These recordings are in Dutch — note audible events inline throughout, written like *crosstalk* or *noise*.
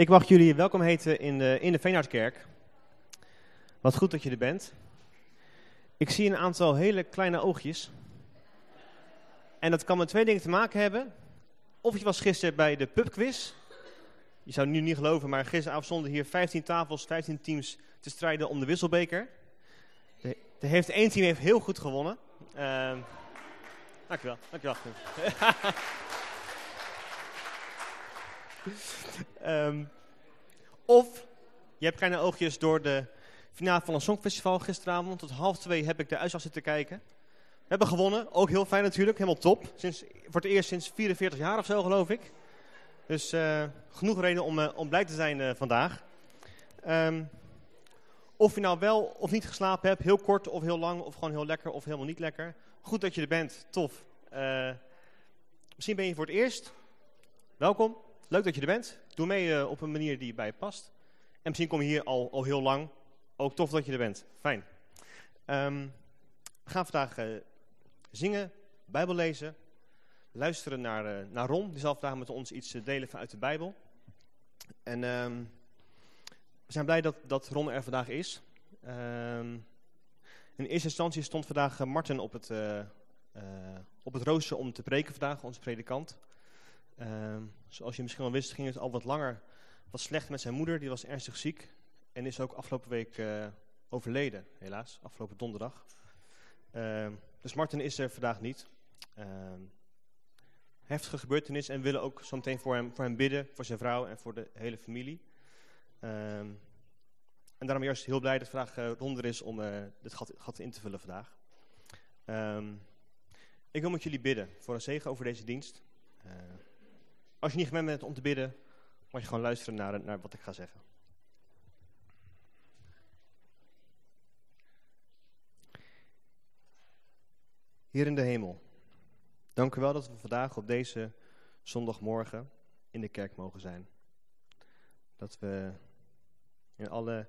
Ik mag jullie welkom heten in de, in de Veenhardkerk. Wat goed dat je er bent. Ik zie een aantal hele kleine oogjes. En dat kan met twee dingen te maken hebben. Of je was gisteren bij de pubquiz. Je zou nu niet geloven, maar gisteravond stonden hier 15 tafels, 15 teams te strijden om de wisselbeker. De, de heeft, één team heeft heel goed gewonnen. Uh, dankjewel, dankjewel. *laughs* um, of je hebt kleine oogjes door de finale van een songfestival gisteravond. Tot half twee heb ik de uitslag zitten kijken. We hebben gewonnen, ook heel fijn natuurlijk, helemaal top. Sinds, voor het eerst sinds 44 jaar of zo geloof ik. Dus uh, genoeg reden om, uh, om blij te zijn uh, vandaag. Um, of je nou wel of niet geslapen hebt, heel kort of heel lang, of gewoon heel lekker of helemaal niet lekker. Goed dat je er bent, tof. misschien ben je voor het eerst. Welkom. Leuk dat je er bent. Doe mee uh, op een manier die bij je past. En misschien kom je hier al, al heel lang. Ook tof dat je er bent. Fijn. Um, we gaan vandaag uh, zingen, Bijbel lezen, luisteren naar, uh, naar Ron. Die zal vandaag met ons iets delen vanuit de Bijbel. En um, we zijn blij dat, dat Ron er vandaag is. Um, in eerste instantie stond vandaag Martin op het, op het rooster om te preken vandaag, onze predikant. Uh, zoals je misschien al wist, ging het al wat langer wat slecht met zijn moeder. Die was ernstig ziek en is ook afgelopen week uh, overleden, helaas. Afgelopen donderdag. Uh, dus Martin is er vandaag niet. Ehm, heftige gebeurtenis en willen ook zo meteen voor hem, voor hem bidden, voor zijn vrouw en voor de hele familie. Ehm, en daarom juist heel blij dat vandaag uh, Ron is om uh, dit gat, in te vullen vandaag. ik wil met jullie bidden voor een zegen over deze dienst. Als je niet gewend bent om te bidden, mag je gewoon luisteren naar, naar wat ik ga zeggen. Hier in de hemel, dank u wel dat we vandaag op deze zondagmorgen in de kerk mogen zijn. Dat we in alle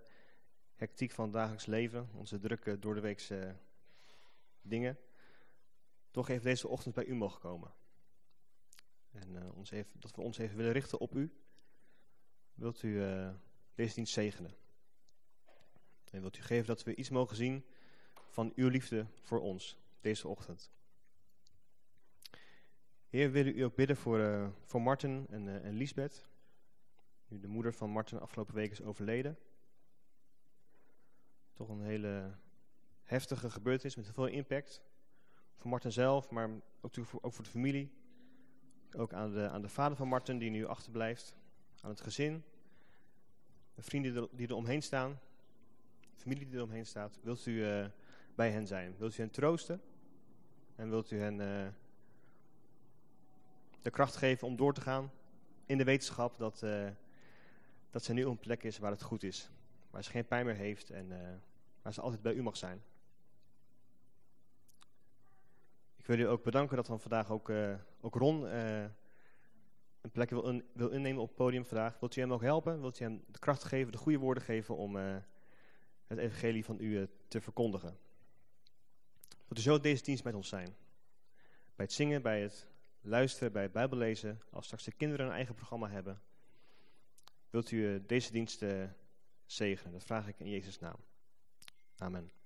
hectiek van het dagelijks leven, onze drukke door de weekse dingen, toch even deze ochtend bij u mogen komen. En uh, ons even, dat we ons even willen richten op u. Wilt u uh, deze dienst zegenen. En wilt u geven dat we iets mogen zien van uw liefde voor ons deze ochtend. Heer, willen u ook bidden voor, uh, voor Martin en, uh, en Lisbeth. Nu de moeder van Martin afgelopen week is overleden. Toch een hele heftige gebeurtenis met veel impact. Voor Martin zelf, maar ook ook voor de familie. Ook aan de, aan de vader van Martin die nu achterblijft. Aan het gezin. De vrienden die er omheen staan. Familie die er omheen staat. Wilt u uh, bij hen zijn? Wilt u hen troosten? En wilt u hen uh, de kracht geven om door te gaan in de wetenschap dat, uh, dat ze nu op een plek is waar het goed is. Waar ze geen pijn meer heeft en waar ze altijd bij u mag zijn. Ik wil u ook bedanken dat dan vandaag ook, uh, ook Ron uh, een plek wil, wil, innemen op het podium vandaag. Wilt u hem ook helpen? Wilt u hem de kracht geven, de goede woorden geven om uh, het evangelie van u te verkondigen? Wilt u zo deze dienst met ons zijn? Bij het zingen, bij het luisteren, bij het bijbellezen, als straks de kinderen een eigen programma hebben. Wilt u deze dienst zegenen? Dat vraag ik in Jezus' naam. Amen.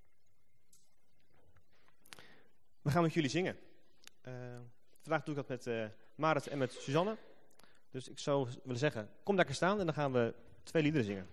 We gaan met jullie zingen. Uh, vandaag doe ik dat met uh, Marit en met Suzanne. Dus ik zou willen zeggen, kom lekker staan en dan gaan we twee liederen zingen.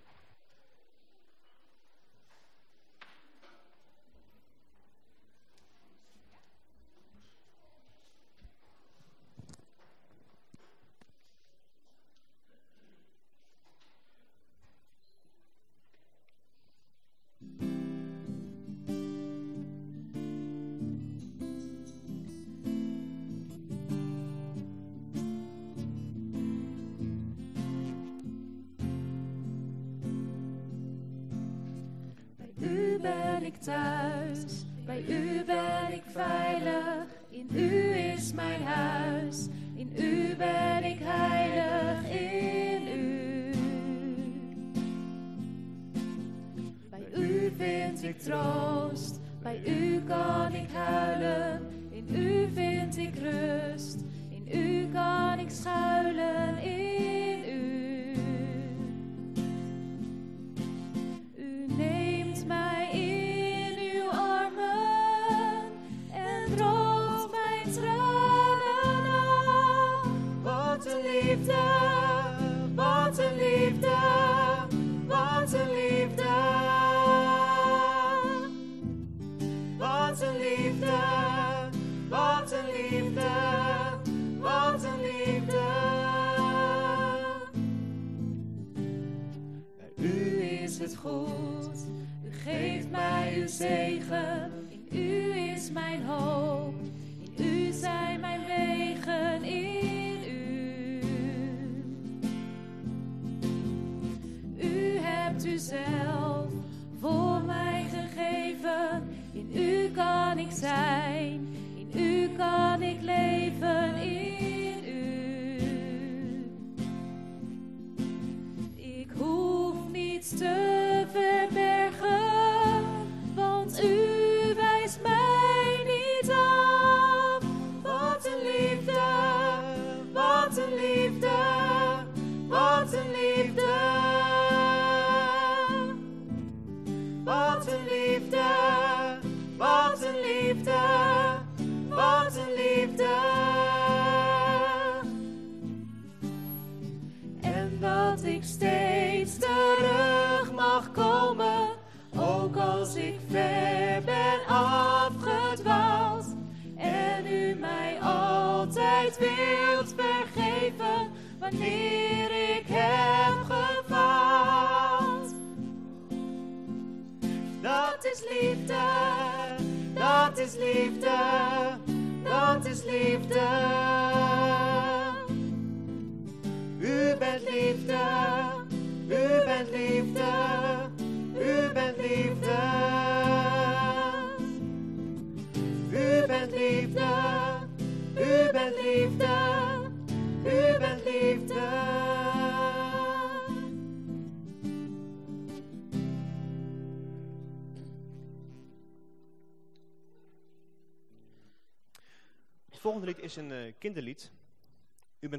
Zegen,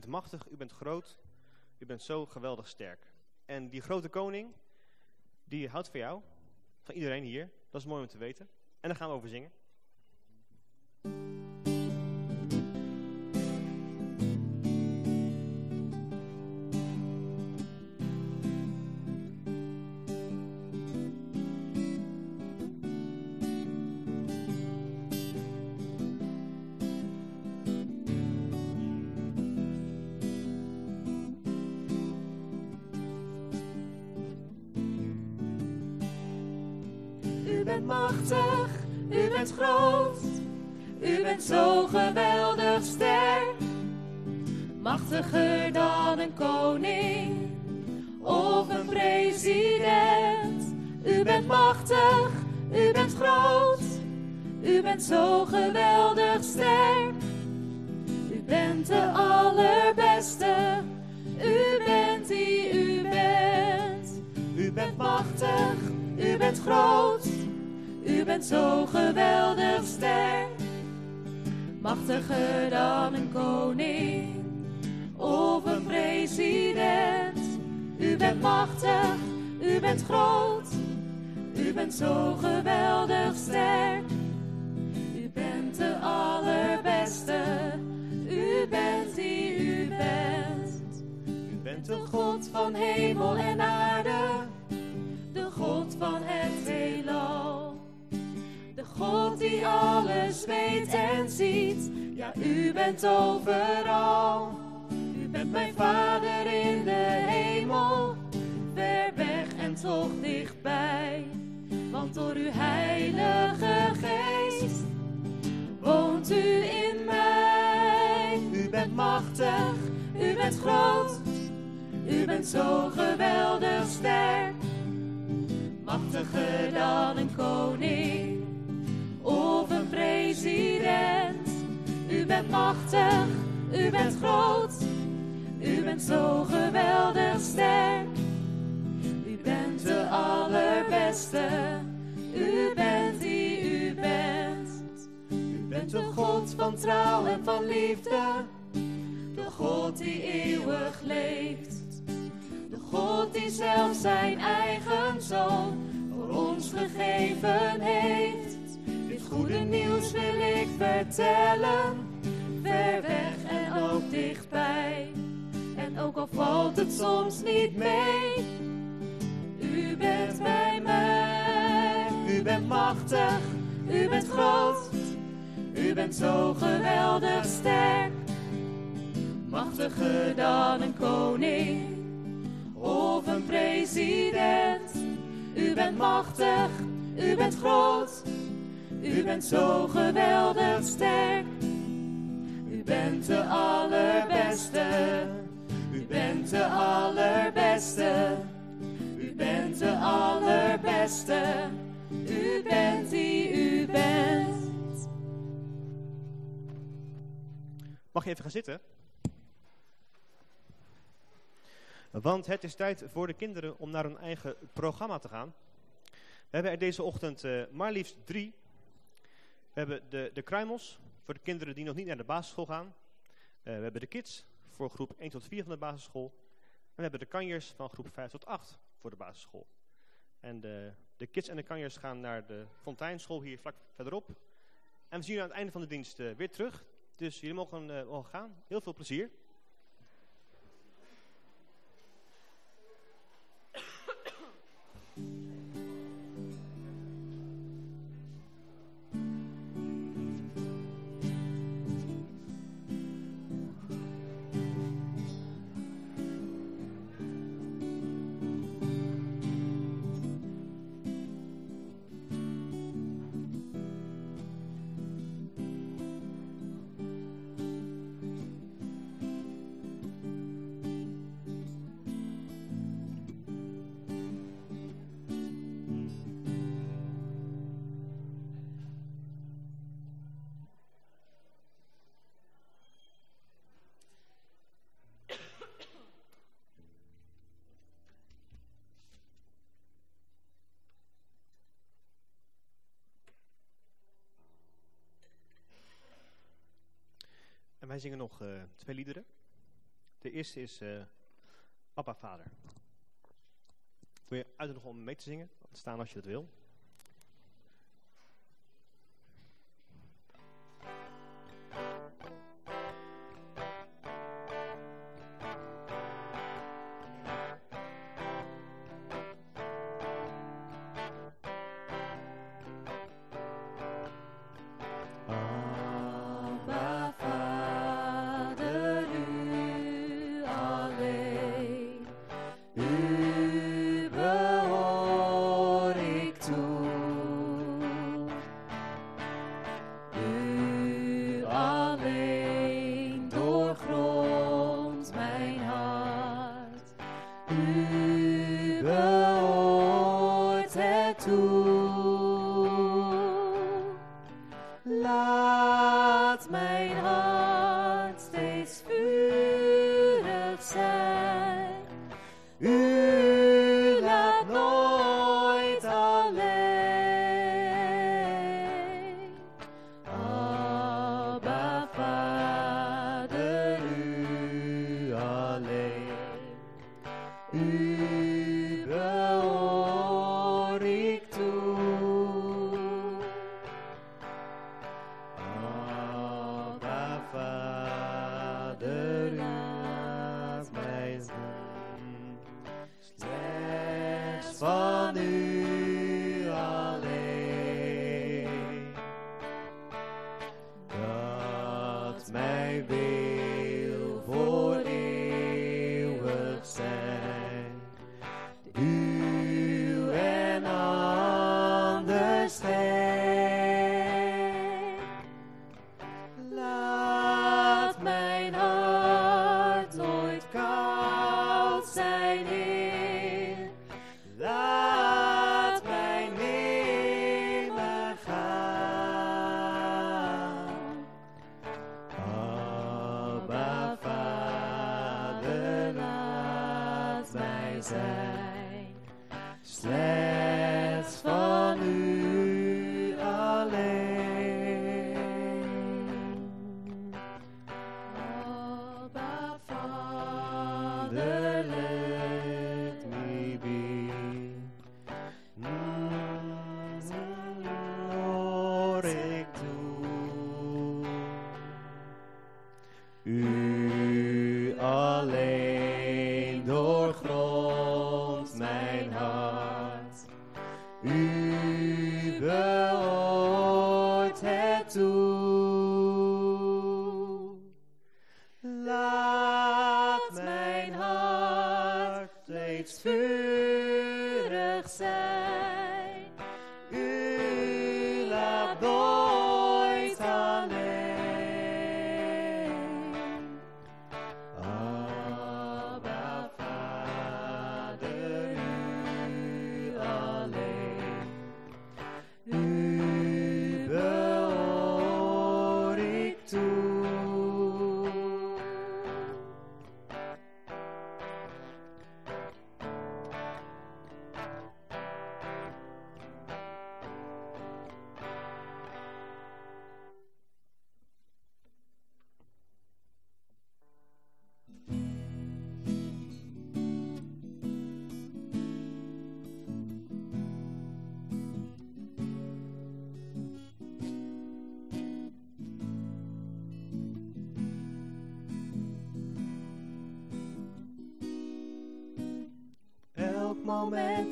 bent machtig, u bent groot, u bent zo geweldig sterk. En die grote koning, die houdt van jou, van iedereen hier. Dat is mooi om te weten. En daar gaan we over zingen. Bent machtig, u bent groot, u bent zo geweldig sterk. Machtiger dan een koning of een president. U bent machtig, u bent groot, u bent zo geweldig sterk. U bent de allerbeste, u bent die u bent. U bent machtig, u bent groot, u bent zo geweldig sterk. Machtiger dan een koning of een president. U bent machtig, u bent groot, u bent zo geweldig sterk. U bent de allerbeste, u bent die u bent. U bent De God van hemel en aarde, de God van het heelal. God die alles weet en ziet, ja, u bent overal. U bent mijn Vader in de hemel, ver weg en toch dichtbij. Want door uw heilige geest woont u in mij. U bent machtig, u bent groot, u bent zo geweldig sterk. Machtiger dan een koning of een president. U bent machtig, u bent groot, u bent zo geweldig sterk. U bent de allerbeste, u bent die u bent. U bent de God van trouw en van liefde, de God die eeuwig leeft. De God die zelf zijn eigen zoon voor ons gegeven heeft. Goede nieuws wil ik vertellen, ver weg en ook dichtbij. En ook al valt het soms niet mee, u bent bij mij. U bent machtig, u bent groot, u bent zo geweldig sterk. Machtiger dan een koning of een president. U bent machtig, u bent groot, u bent zo geweldig sterk. U bent de allerbeste, u bent de allerbeste, u bent de allerbeste, u bent die u bent. Mag je even gaan zitten? Want het is tijd voor de kinderen om naar hun eigen programma te gaan. We hebben er deze ochtend uh, maar liefst drie. We hebben de, de kruimels voor de kinderen die nog niet naar de basisschool gaan. Uh, we hebben de kids voor groep 1 tot 4 van de basisschool. En we hebben de kanjers van groep 5 tot 8 voor de basisschool. En de, de kids en de kanjers gaan naar de Fonteinschool hier vlak verderop. En we zien jullie aan het einde van de dienst uh, weer terug. Dus jullie mogen, mogen gaan. Heel veel plezier. Wij zingen nog uh, twee liederen. De eerste is uh, Papa Vader. Wil je uitnodigen om mee te zingen? Staan als je dat wil. tout.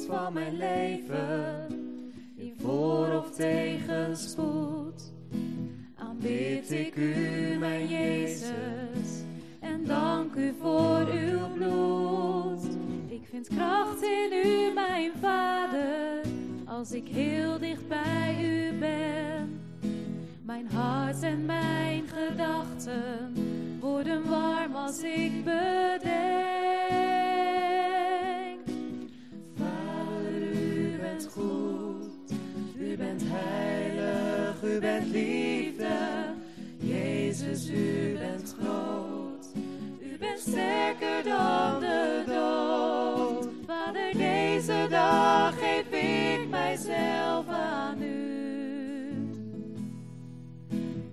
Van mijn leven, in voor- of tegenspoed, aanbid ik u, mijn Jezus, en dank u voor uw bloed. Ik vind kracht in u, mijn Vader, als ik heel dicht bij u ben. Mijn hart en mijn gedachten worden warm als ik bedenk. Sterker dan de dood. Vader, deze dag geef ik mijzelf aan u.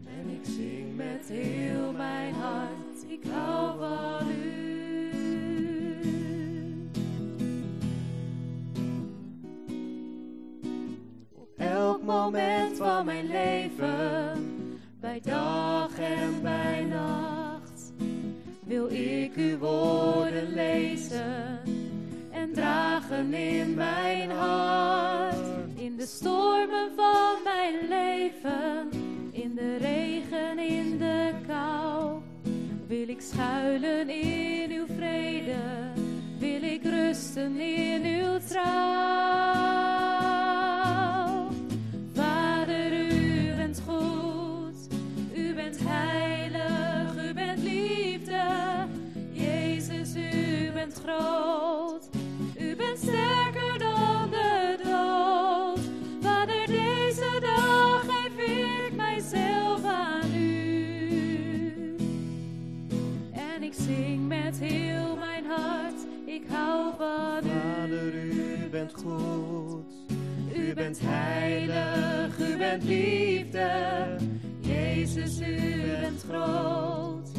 En ik zing met heel mijn hart, ik hou van u. Op elk moment van mijn leven, bij dag en bij nacht, ik uw woorden lezen en dragen in mijn hart. In de stormen van mijn leven, in de regen, in de kou, wil ik schuilen in uw vrede, wil ik rusten in uw trouw. U bent goed. U bent heilig, u bent liefde. Jezus, u bent groot.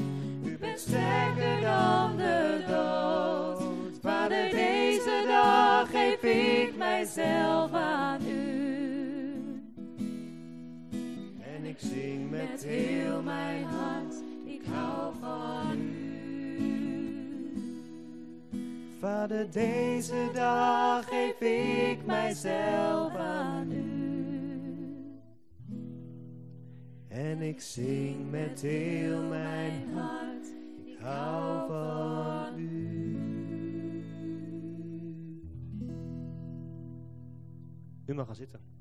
U bent sterker dan de dood. Vader, deze dag geef ik mijzelf aan u. En ik zing Met heel mijn hart, ik hou van u. Vader, deze dag geef ik mijzelf aan u. En ik zing met heel mijn hart, ik hou van u. U mag gaan zitten.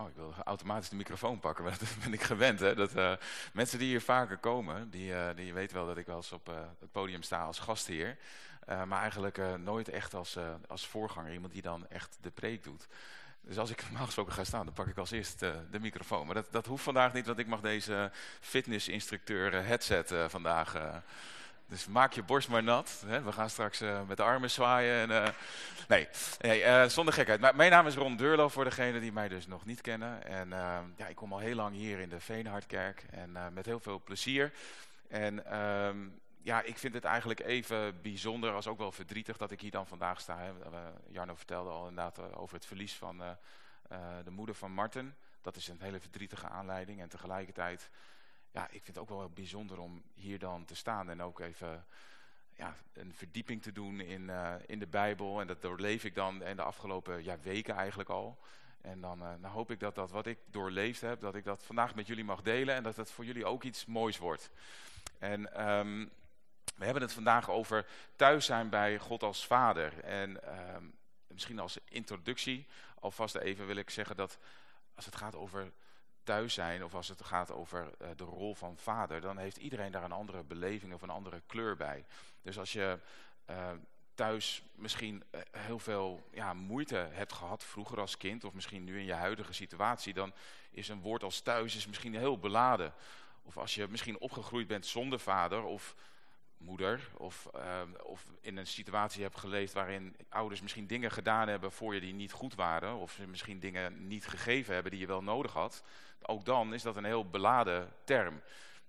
Oh, ik wil automatisch de microfoon pakken, *laughs* dat ben ik gewend. Hè? Dat, eh, mensen die hier vaker komen, die, eh, die weten wel dat ik wel eens op eh, het podium sta als gastheer. Maar eigenlijk nooit echt als, als voorganger, iemand die dan echt de preek doet. Dus als ik *laughs* normaal gesproken ga staan, dan pak ik als eerst de microfoon. Maar dat, dat hoeft vandaag niet, want ik mag deze fitnessinstructeur headset vandaag... dus maak je borst maar nat. Hè? We gaan straks eh, met de armen zwaaien. En, eh, nee, nee eh, zonder gekheid. Mijn naam is Ron Deurlo, voor degenen die mij dus nog niet kennen. En ja, ik kom al heel lang hier in de Veenhardkerk. En met heel veel plezier. En ehm, ja, ik vind het eigenlijk even bijzonder, als ook wel verdrietig, dat ik hier dan vandaag sta. Hè. Jarno vertelde al inderdaad over het verlies van de moeder van Marten. Dat is een hele verdrietige aanleiding. En tegelijkertijd ja, ik vind het ook wel bijzonder om hier dan te staan en ook even ja, een verdieping te doen in, uh, in de Bijbel. En dat doorleef ik dan in de afgelopen ja, weken eigenlijk al. En dan, uh, dan, hoop ik dat dat wat ik doorleefd heb, dat ik dat vandaag met jullie mag delen. En dat het voor jullie ook iets moois wordt. En um, we hebben het vandaag over thuis zijn bij God als vader. En um, misschien als introductie alvast even wil ik zeggen dat als het gaat over thuis zijn of als het gaat over uh, de rol van vader, dan heeft iedereen daar een andere beleving of een andere kleur bij. Dus als je uh, thuis misschien uh, heel veel ja, moeite hebt gehad vroeger als kind of misschien nu in je huidige situatie, dan is een woord als thuis is misschien heel beladen. Of als je misschien opgegroeid bent zonder vader of moeder of, uh, of in een situatie hebt geleefd waarin ouders misschien dingen gedaan hebben voor je die niet goed waren of ze misschien dingen niet gegeven hebben die je wel nodig had, ook dan is dat een heel beladen term.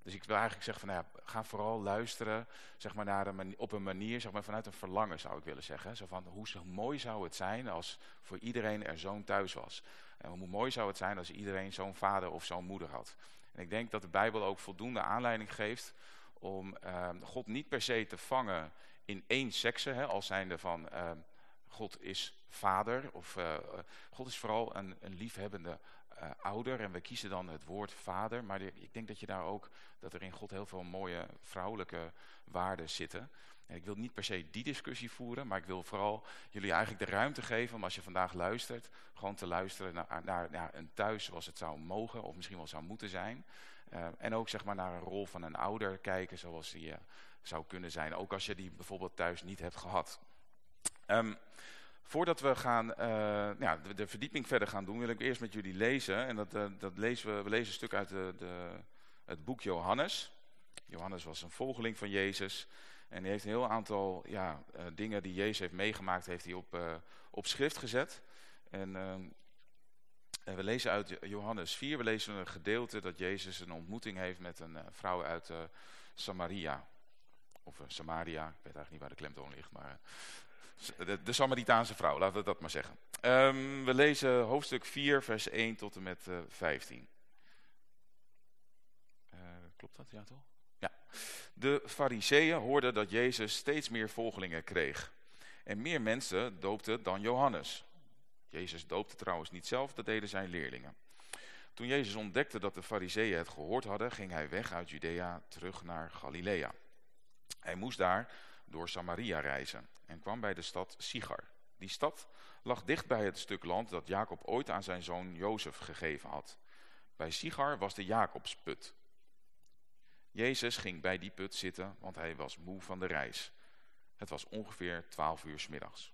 Dus ik wil eigenlijk zeggen van, nou ja, ga vooral luisteren zeg maar, naar op een manier, zeg maar, vanuit een verlangen zou ik willen zeggen. Zo van, hoe mooi zou het zijn als voor iedereen er zo'n thuis was. En hoe mooi zou het zijn als iedereen zo'n vader of zo'n moeder had. En ik denk dat de Bijbel ook voldoende aanleiding geeft om uh, God niet per se te vangen in één sekse, als zijnde van uh, God is vader. Of uh, God is vooral een, een liefhebbende uh, ouder en we kiezen dan het woord vader. Maar ik denk dat je daar ook, dat er in God heel veel mooie vrouwelijke waarden zitten. En ik wil niet per se die discussie voeren, maar ik wil vooral jullie eigenlijk de ruimte geven om als je vandaag luistert, gewoon te luisteren naar, naar, naar een thuis zoals het zou mogen of misschien wel zou moeten zijn. Uh, en ook zeg maar naar een rol van een ouder kijken zoals die uh, zou kunnen zijn. Ook als je die bijvoorbeeld thuis niet hebt gehad. Um, voordat we gaan, uh, ja, de, verdieping verder gaan doen, wil ik eerst met jullie lezen. En dat, dat lezen we, we lezen een stuk uit de, de, het boek Johannes. Johannes was een volgeling van Jezus. En hij heeft een heel aantal ja, dingen die Jezus heeft meegemaakt, heeft hij op, op schrift gezet. En ehm, en we lezen uit Johannes 4, we lezen een gedeelte dat Jezus een ontmoeting heeft met een uh, vrouw uit uh, Samaria. Of uh, Samaria, ik weet eigenlijk niet waar de klemtoon ligt, maar de, de, Samaritaanse vrouw, laten we dat maar zeggen. Um, we lezen hoofdstuk 4, vers 1 tot en met 15. klopt dat, ja toch? Ja. De fariseeën hoorden dat Jezus steeds meer volgelingen kreeg. En meer mensen doopten dan Johannes. Jezus doopte trouwens niet zelf, dat deden zijn leerlingen. Toen Jezus ontdekte dat de fariseeën het gehoord hadden, ging hij weg uit Judea terug naar Galilea. Hij moest daar door Samaria reizen en kwam bij de stad Sigar. Die stad lag dicht bij het stuk land dat Jacob ooit aan zijn zoon Jozef gegeven had. Bij Sigar was de Jacobsput. Jezus ging bij die put zitten, want hij was moe van de reis. Het was ongeveer twaalf uur s middags.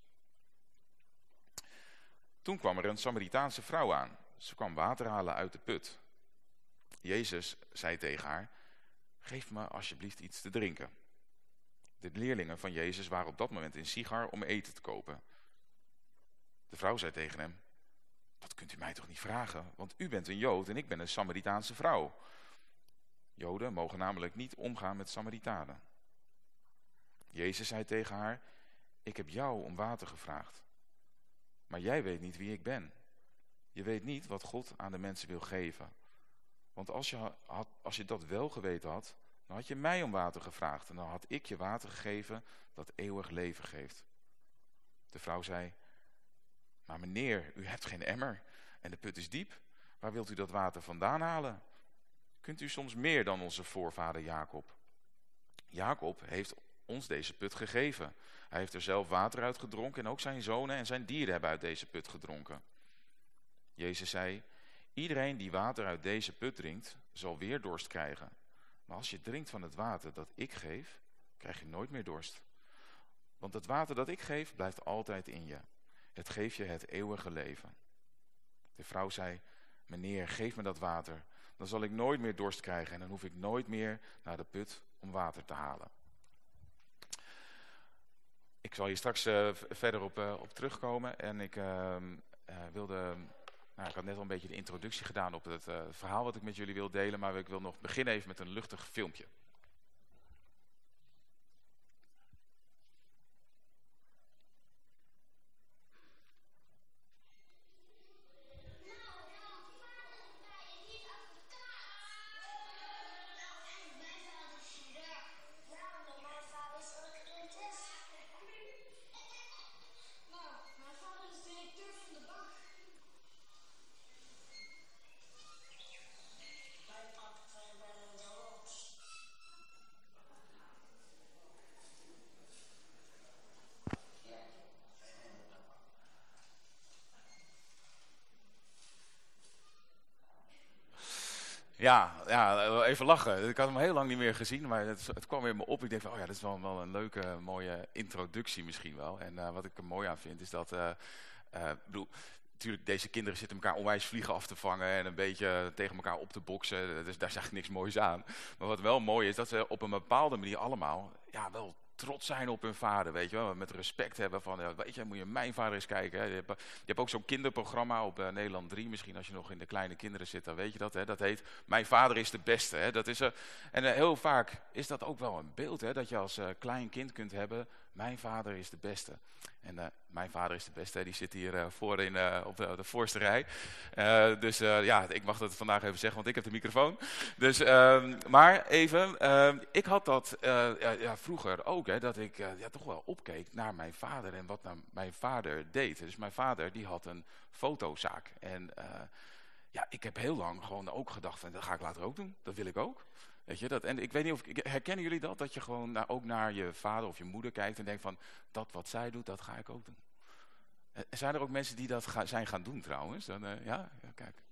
Toen kwam er een Samaritaanse vrouw aan. Ze kwam water halen uit de put. Jezus zei tegen haar, geef me alsjeblieft iets te drinken. De leerlingen van Jezus waren op dat moment in Sigar om eten te kopen. De vrouw zei tegen hem, dat kunt u mij toch niet vragen, want u bent een Jood en ik ben een Samaritaanse vrouw. Joden mogen namelijk niet omgaan met Samaritanen. Jezus zei tegen haar, ik heb jou om water gevraagd. Maar jij weet niet wie ik ben. Je weet niet wat God aan de mensen wil geven. Want als je, had, als je dat wel geweten had, dan had je mij om water gevraagd. En dan had ik je water gegeven dat eeuwig leven geeft. De vrouw zei, maar meneer, u hebt geen emmer en de put is diep. Waar wilt u dat water vandaan halen? Kunt u soms meer dan onze voorvader Jacob? Jacob heeft ons deze put gegeven. Hij heeft er zelf water uit gedronken en ook zijn zonen en zijn dieren hebben uit deze put gedronken. Jezus zei, iedereen die water uit deze put drinkt, zal weer dorst krijgen. Maar als je drinkt van het water dat ik geef, krijg je nooit meer dorst. Want het water dat ik geef, blijft altijd in je. Het geeft je het eeuwige leven. De vrouw zei, meneer, geef me dat water. Dan zal ik nooit meer dorst krijgen en dan hoef ik nooit meer naar de put om water te halen. Ik zal hier straks uh, verder op, uh, op terugkomen. En ik uh, wilde... Nou, ik had net al een beetje de introductie gedaan op het verhaal wat ik met jullie wil delen. Maar ik wil nog beginnen even met een luchtig filmpje. Ja, ja, even lachen. Ik had hem heel lang niet meer gezien, maar het, het kwam weer me op. Ik van, oh ja, dat is wel, wel een leuke, mooie introductie misschien wel. En uh, wat ik er mooi aan vind, is dat... Uh, bedoel, natuurlijk, deze kinderen zitten elkaar onwijs vliegen af te vangen en een beetje tegen elkaar op te boksen. Dus daar is eigenlijk niks moois aan. Maar wat wel mooi is, dat ze op een bepaalde manier allemaal ja, wel trots zijn op hun vader, weet je wel. Met respect hebben van, weet je, moet je mijn vader eens kijken. Hè. Je, hebt, ook zo'n kinderprogramma op uh, Nederland 3, misschien als je nog in de kleine kinderen zit, dan weet je dat. Hè. Dat heet, mijn vader is de beste. Hè. Dat is, uh, en uh, heel vaak is dat ook wel een beeld, hè, dat je als klein kind kunt hebben, mijn vader is de beste. En uh, mijn vader is de beste, die zit hier uh, voor in, uh, op de, de, voorste rij. dus ja, ik mag dat vandaag even zeggen, want ik heb de microfoon. Dus, ehm, maar even, ehm, ik had dat ja, ja, vroeger ook, hè, dat ik ja, toch wel opkeek naar mijn vader en wat nou mijn vader deed. Dus mijn vader die had een fotozaak. En ja, ik heb heel lang gewoon ook gedacht van, dat ga ik later ook doen. Dat wil ik ook. Weet je, dat, en ik weet niet of, herkennen jullie dat? Dat je gewoon ook naar je vader of je moeder kijkt en denkt van, dat wat zij doet, dat ga ik ook doen. En zijn er ook mensen die dat zijn gaan doen trouwens? Dan, uh, ja, kijk.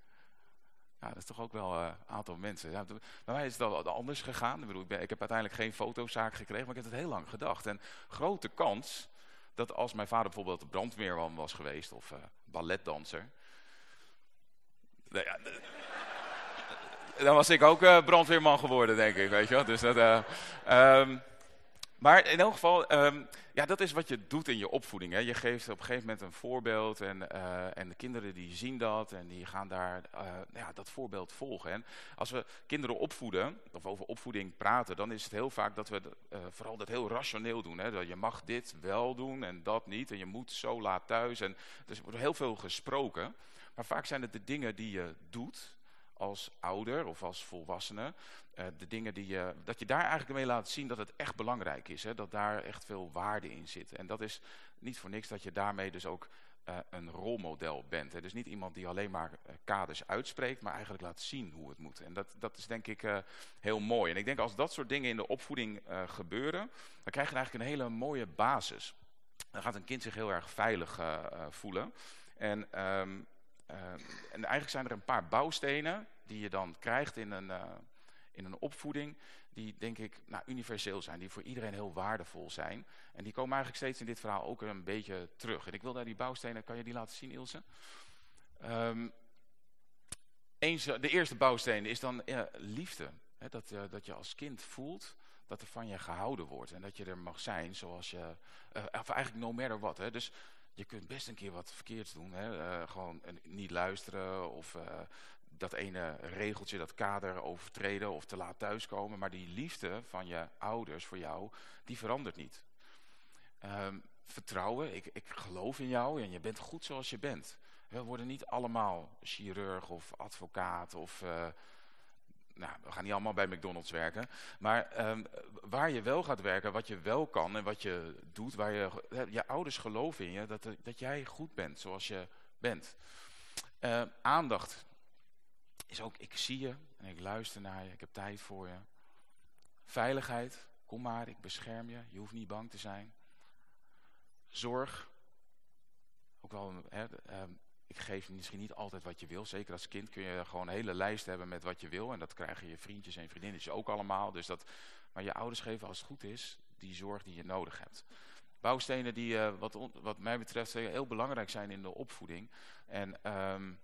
Ja, dat is toch ook wel een uh, aantal mensen. Ja, bij mij is het al anders gegaan. Ik, bedoel, ik, ik heb uiteindelijk geen fotozaak gekregen, maar ik heb het heel lang gedacht. En grote kans dat als mijn vader bijvoorbeeld de brandweerman was geweest of balletdanser... Nou ja, dan was ik ook uh, brandweerman geworden, denk ik. Weet je? Dus dat, uh, um, maar in elk geval, um, ja, dat is wat je doet in je opvoeding. Hè. Je geeft op een gegeven moment een voorbeeld en, uh, en de kinderen die zien dat en die gaan daar ja, dat voorbeeld volgen. En als we kinderen opvoeden, of over opvoeding praten, dan is het heel vaak dat we vooral dat heel rationeel doen. Hè. Dat je mag dit wel doen en dat niet en je moet zo laat thuis. En, dus er wordt heel veel gesproken. Maar vaak zijn het de dingen die je doet als ouder of als volwassene. Uh, de dingen die je, dat je daar eigenlijk mee laat zien dat het echt belangrijk is. Hè? Dat daar echt veel waarde in zit. En dat is niet voor niks dat je daarmee dus ook uh, een rolmodel bent. Hè? Dus niet iemand die alleen maar uh, kaders uitspreekt, maar eigenlijk laat zien hoe het moet. En dat, dat is denk ik heel mooi. En ik denk als dat soort dingen in de opvoeding gebeuren, dan krijg je eigenlijk een hele mooie basis. Dan gaat een kind zich heel erg veilig voelen. En uh, en eigenlijk zijn er een paar bouwstenen die je dan krijgt in een, uh, in een opvoeding, die denk ik nou, universeel zijn, die voor iedereen heel waardevol zijn. En die komen eigenlijk steeds in dit verhaal ook een beetje terug. En ik wil daar die bouwstenen, kan je die laten zien Ilse? Um, eens, de eerste bouwsteen is dan uh, liefde. Dat, uh, dat je als kind voelt dat er van je gehouden wordt. En dat je er mag zijn zoals je, of eigenlijk no matter what. Hè. Dus je kunt best een keer wat verkeerds doen. Hè? Uh, gewoon een, niet luisteren of uh, dat ene regeltje, dat kader overtreden of te laat thuiskomen. Maar die liefde van je ouders voor jou, die verandert niet. Um, vertrouwen, ik, ik geloof in jou en je bent goed zoals je bent. We worden niet allemaal chirurg of advocaat of... nou, we gaan niet allemaal bij McDonald's werken. Maar um, waar je wel gaat werken, wat je wel kan en wat je doet, waar je, je ouders geloven in je, dat, dat jij goed bent zoals je bent. Uh, aandacht is ook, ik zie je en ik luister naar je, ik heb tijd voor je. Veiligheid, kom maar, ik bescherm je, je hoeft niet bang te zijn. Zorg, ook wel, hè, um, ik geef misschien niet altijd wat je wil. Zeker als kind kun je gewoon een hele lijst hebben met wat je wil. En dat krijgen je vriendjes en vriendinnetjes ook allemaal. Dus dat, maar je ouders geven als het goed is die zorg die je nodig hebt. Bouwstenen die uh, wat, wat mij betreft heel belangrijk zijn in de opvoeding. En um,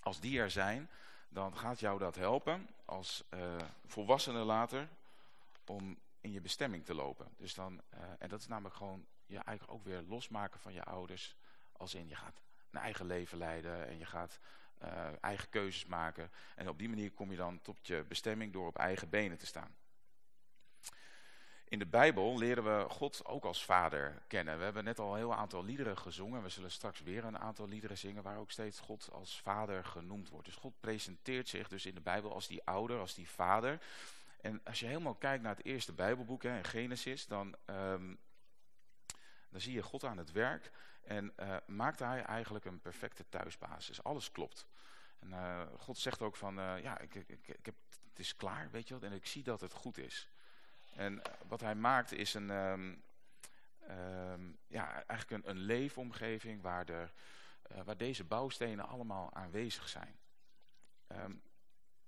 als die er zijn, dan gaat jou dat helpen als uh, volwassene later om in je bestemming te lopen. Dus dan, uh, en dat is namelijk gewoon je eigenlijk ook weer losmaken van je ouders als in je gaat een eigen leven leiden en je gaat uh, eigen keuzes maken. En op die manier kom je dan tot je bestemming door op eigen benen te staan. In de Bijbel leren we God ook als vader kennen. We hebben net al een heel aantal liederen gezongen. We zullen straks weer een aantal liederen zingen waar ook steeds God als vader genoemd wordt. Dus God presenteert zich dus in de Bijbel als die ouder, als die vader. En als je helemaal kijkt naar het eerste Bijbelboek, hè, Genesis, dan, um, dan zie je God aan het werk. En uh, maakte hij eigenlijk een perfecte thuisbasis. Alles klopt. En uh, God zegt ook van, uh, ja, ik, ik, ik heb, het is klaar, weet je wel, en ik zie dat het goed is. En wat hij maakt is een, um, ja, eigenlijk een, een leefomgeving waar, er, waar deze bouwstenen allemaal aanwezig zijn. Um,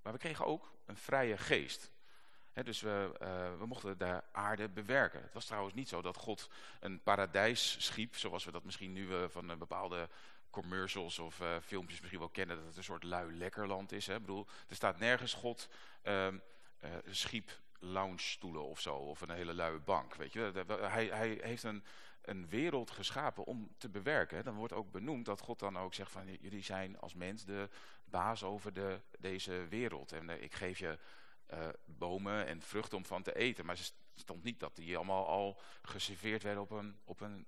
Maar we kregen ook een vrije geest. Dus we, uh, we mochten de aarde bewerken. Het was trouwens niet zo dat God een paradijs schiep, zoals we dat misschien nu uh, van bepaalde commercials of filmpjes misschien wel kennen, dat het een soort lui lekker land is. Hè? Ik bedoel, er staat nergens God ehm, schiep lounge stoelen of zo, of een hele luie bank. Weet je? Hij, hij heeft een, een wereld geschapen om te bewerken. Dan wordt ook benoemd dat God dan ook zegt van jullie zijn als mens de baas over de, deze wereld. En eh, ik geef je uh, bomen en vruchten om van te eten. Maar er stond niet dat die allemaal al geserveerd werden op een, op een,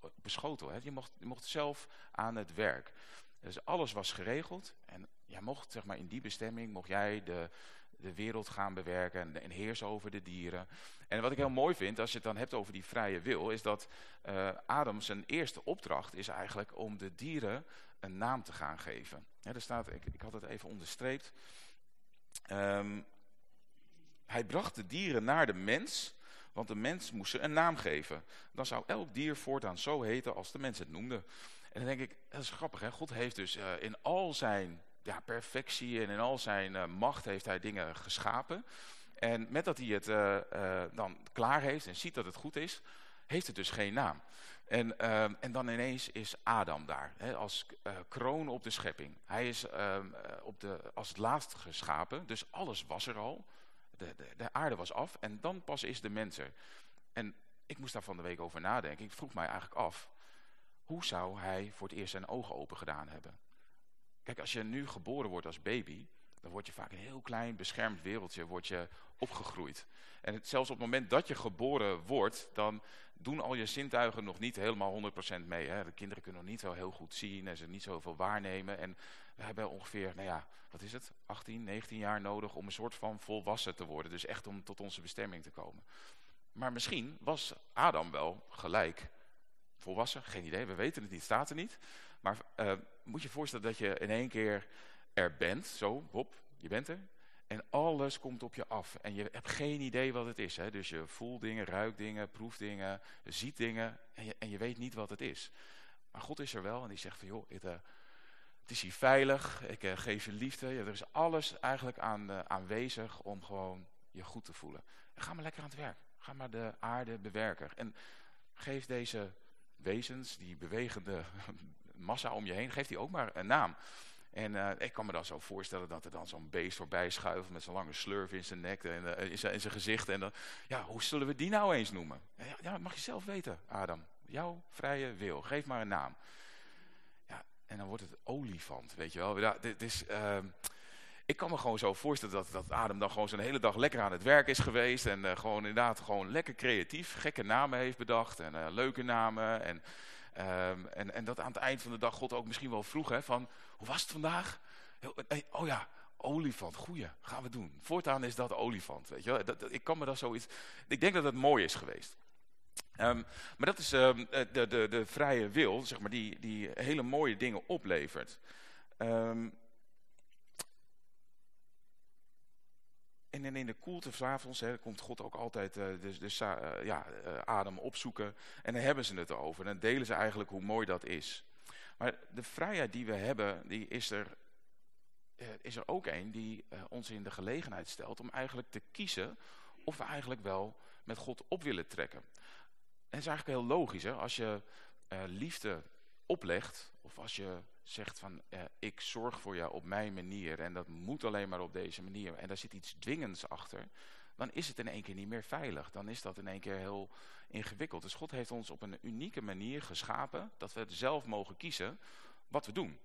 op schotel. Hè. Je, mocht, je mocht zelf aan het werk. Dus alles was geregeld. En jij mocht, zeg maar, in die bestemming mocht jij de, de wereld gaan bewerken en, en heersen over de dieren. En wat ik heel mooi vind, als je het dan hebt over die vrije wil, is dat uh, Adam zijn eerste opdracht is eigenlijk om de dieren een naam te gaan geven. er staat, ik, ik had het even onderstreept. Um, hij bracht de dieren naar de mens, want de mens moest ze een naam geven. Dan zou elk dier voortaan zo heten als de mens het noemde. En dan denk ik, dat is grappig hè. God heeft dus uh, in al zijn ja, perfectie en in al zijn uh, macht heeft hij dingen geschapen. En met dat hij het uh, dan klaar heeft en ziet dat het goed is, heeft het dus geen naam. En, en dan ineens is Adam daar, hè, als kroon op de schepping. Hij is ehm, op de, als het laatst geschapen, dus alles was er al. De, de, de, aarde was af en dan pas is de mens er. En ik moest daar van de week over nadenken. Ik vroeg mij eigenlijk af, hoe zou hij voor het eerst zijn ogen open gedaan hebben? Kijk, als je nu geboren wordt als baby, dan word je vaak een heel klein beschermd wereldje word je opgegroeid. En het, zelfs op het moment dat je geboren wordt, dan doen al je zintuigen nog niet helemaal 100% mee. Hè? De kinderen kunnen nog niet zo heel goed zien en ze niet zoveel waarnemen. En we hebben ongeveer, nou ja, wat is het, 18, 19 jaar nodig om een soort van volwassen te worden. Dus echt om tot onze bestemming te komen. Maar misschien was Adam wel gelijk volwassen, geen idee, we weten het niet, staat er niet. Maar uh, moet je voorstellen dat je in één keer er bent, zo, hop, je bent er. En alles komt op je af. En je hebt geen idee wat het is. Hè? Dus je voelt dingen, ruikt dingen, proeft dingen, ziet dingen. En je, en je weet niet wat het is. Maar God is er wel en die zegt van joh, het, uh, het is hier veilig. Ik uh, geef je liefde. Ja, er is alles eigenlijk uh, aanwezig om gewoon je goed te voelen. En ga maar lekker aan het werk. Ga maar de aarde bewerken. En geef deze wezens, die bewegende *laughs* massa om je heen, geeft hij ook maar een naam. En uh, ik kan me dan zo voorstellen dat er dan zo'n beest voorbij schuift met zo'n lange slurf in zijn nek en in, zijn, in, zijn, gezicht. En dan, ja, hoe zullen we die nou eens noemen? Ja, ja, dat mag je zelf weten, Adam. Jouw vrije wil. Geef maar een naam. En dan wordt het olifant, weet je wel. Dit is... Uh, ik kan me gewoon zo voorstellen dat, dat Adam dan gewoon zo'n hele dag lekker aan het werk is geweest. En uh, gewoon inderdaad gewoon lekker creatief, gekke namen heeft bedacht. En uh, leuke namen. En, um, en, en dat aan het eind van de dag God ook misschien wel vroeg. Hè, van, hoe was het vandaag? Oh ja, olifant, goeie, gaan we doen. Voortaan is dat olifant, weet je wel. Dat, ik kan me dat zoiets... Ik denk dat het mooi is geweest. Um, maar dat is um, de, de, de vrije wil, zeg maar, die, die hele mooie dingen oplevert. Um, En in de koelte s'avonds komt God ook altijd uh, ja, uh, Adam opzoeken. En dan hebben ze het erover. En dan delen ze eigenlijk hoe mooi dat is. Maar de vrijheid die we hebben, die is er, is er ook een die ons in de gelegenheid stelt om eigenlijk te kiezen of we eigenlijk wel met God op willen trekken. En het is eigenlijk heel logisch. Hè? Als je liefde oplegt, of als je zegt van eh, ik zorg voor jou op mijn manier en dat moet alleen maar op deze manier en daar zit iets dwingends achter, dan is het in één keer niet meer veilig. Dan is dat in één keer heel ingewikkeld. Dus God heeft ons op een unieke manier geschapen dat we zelf mogen kiezen wat we doen.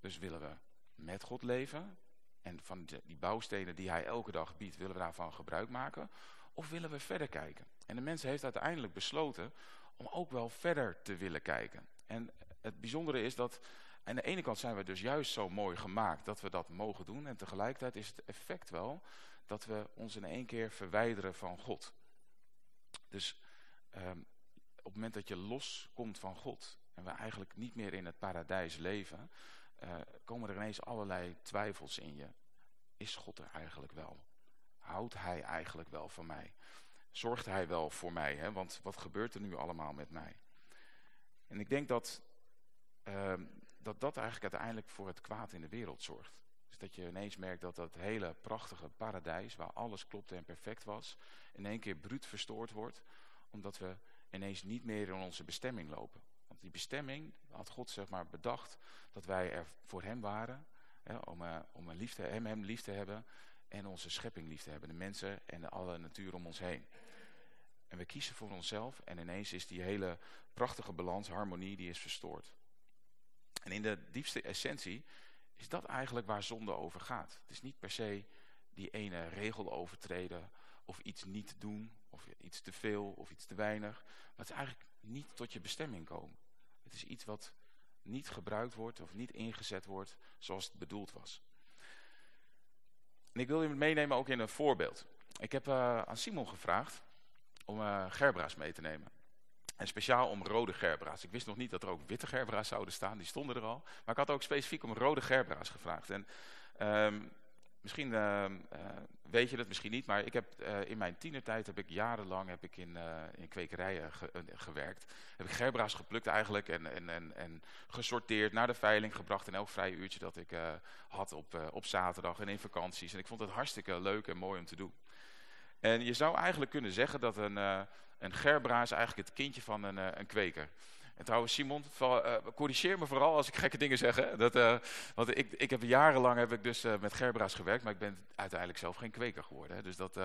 Dus willen we met God leven en van die bouwstenen die hij elke dag biedt, willen we daarvan gebruik maken? Of willen we verder kijken? En de mens heeft uiteindelijk besloten om ook wel verder te willen kijken. En het bijzondere is dat aan de ene kant zijn we dus juist zo mooi gemaakt dat we dat mogen doen. En tegelijkertijd is het effect wel dat we ons in één keer verwijderen van God. Dus um, op het moment dat je loskomt van God en we eigenlijk niet meer in het paradijs leven, uh, komen er ineens allerlei twijfels in je. Is God er eigenlijk wel? Houdt hij eigenlijk wel van mij? Zorgt hij wel voor mij? Hè? Want wat gebeurt er nu allemaal met mij? En ik denk dat, uh, dat dat eigenlijk uiteindelijk voor het kwaad in de wereld zorgt. Dus dat je ineens merkt dat dat hele prachtige paradijs, waar alles klopte en perfect was, in één keer bruut verstoord wordt, omdat we ineens niet meer in onze bestemming lopen. Want die bestemming had God zeg maar bedacht dat wij er voor hem waren, hè, om, uh, om hem, hem lief te hebben en onze schepping lief te hebben, de mensen en de alle natuur om ons heen. En we kiezen voor onszelf en ineens is die hele prachtige balans, harmonie, die is verstoord. En in de diepste essentie is dat eigenlijk waar zonde over gaat. Het is niet per se die ene regel overtreden of iets niet doen of iets te veel of iets te weinig. Maar het is eigenlijk niet tot je bestemming komen. Het is iets wat niet gebruikt wordt of niet ingezet wordt zoals het bedoeld was. En ik wil je meenemen ook in een voorbeeld. Ik heb uh, aan Simon gevraagd om uh, gerbra's mee te nemen. En speciaal om rode gerbra's. Ik wist nog niet dat er ook witte gerbra's zouden staan, die stonden er al. Maar ik had ook specifiek om rode gerbra's gevraagd. En um, misschien uh, uh, weet je dat misschien niet, maar ik heb uh, in mijn tienertijd heb ik jarenlang heb ik in, in kwekerijen ge gewerkt. Heb ik gerbra's geplukt eigenlijk en, en, en, en gesorteerd, naar de veiling gebracht in elk vrije uurtje dat ik had op, op zaterdag en in vakanties. En ik vond het hartstikke leuk en mooi om te doen. En je zou eigenlijk kunnen zeggen dat een, uh, een gerbra is eigenlijk het kindje van een, uh, een kweker. En trouwens, Simon, uh, corrigeer me vooral als ik *laughs* gekke dingen zeg. Dat, want ik, ik heb jarenlang heb ik dus met gerbra's gewerkt, maar ik ben uiteindelijk zelf geen kweker geworden. Hè. Dus dat,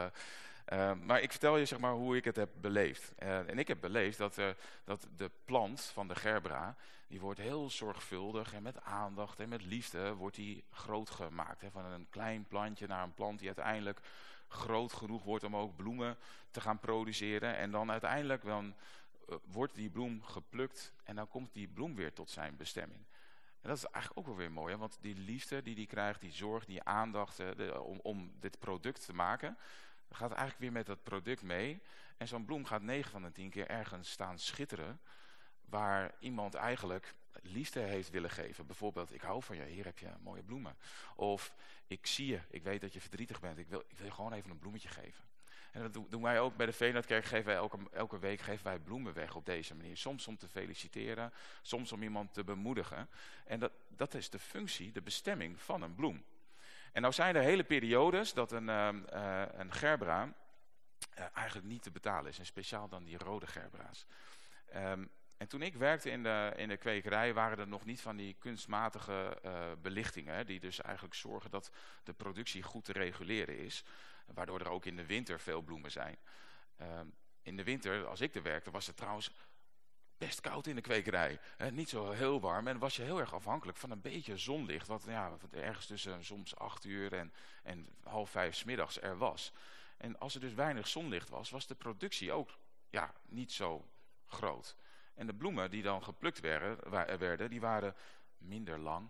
maar ik vertel je zeg maar, hoe ik het heb beleefd. en ik heb beleefd dat, dat de plant van de gerbra, die wordt heel zorgvuldig en met aandacht en met liefde wordt die groot gemaakt. Hè. Van een klein plantje naar een plant die uiteindelijk groot genoeg wordt om ook bloemen te gaan produceren. En dan uiteindelijk dan, uh, wordt die bloem geplukt en dan komt die bloem weer tot zijn bestemming. En dat is eigenlijk ook wel weer mooi, hè? want die liefde die die krijgt, die zorg, die aandacht de, om, om dit product te maken, gaat eigenlijk weer met dat product mee. En zo'n bloem gaat 9 van de 10 keer ergens staan schitteren, waar iemand eigenlijk liefde heeft willen geven. Bijvoorbeeld, ik hou van je, hier heb je mooie bloemen. Of, ik zie je, ik weet dat je verdrietig bent, ik wil, ik wil je gewoon even een bloemetje geven. En dat doen wij ook bij de Veenhardkerk, geven wij elke, elke week geven wij bloemen weg op deze manier. Soms om te feliciteren, soms om iemand te bemoedigen. En dat, dat is de functie, de bestemming van een bloem. En nou zijn er hele periodes dat een, uh, een gerbera uh, eigenlijk niet te betalen is. En speciaal dan die rode gerbra's. Um, en toen ik werkte in de, in de kwekerij waren er nog niet van die kunstmatige uh, belichtingen. Die dus eigenlijk zorgen dat de productie goed te reguleren is. Waardoor er ook in de winter veel bloemen zijn. Uh, in de winter, als ik er werkte, was het trouwens best koud in de kwekerij. Niet zo heel warm. En was je heel erg afhankelijk van een beetje zonlicht. Wat ja, ergens tussen soms acht uur en, en half vijf smiddags er was. En als er dus weinig zonlicht was, was de productie ook ja, niet zo groot. En de bloemen die dan geplukt werden, werden die waren minder lang.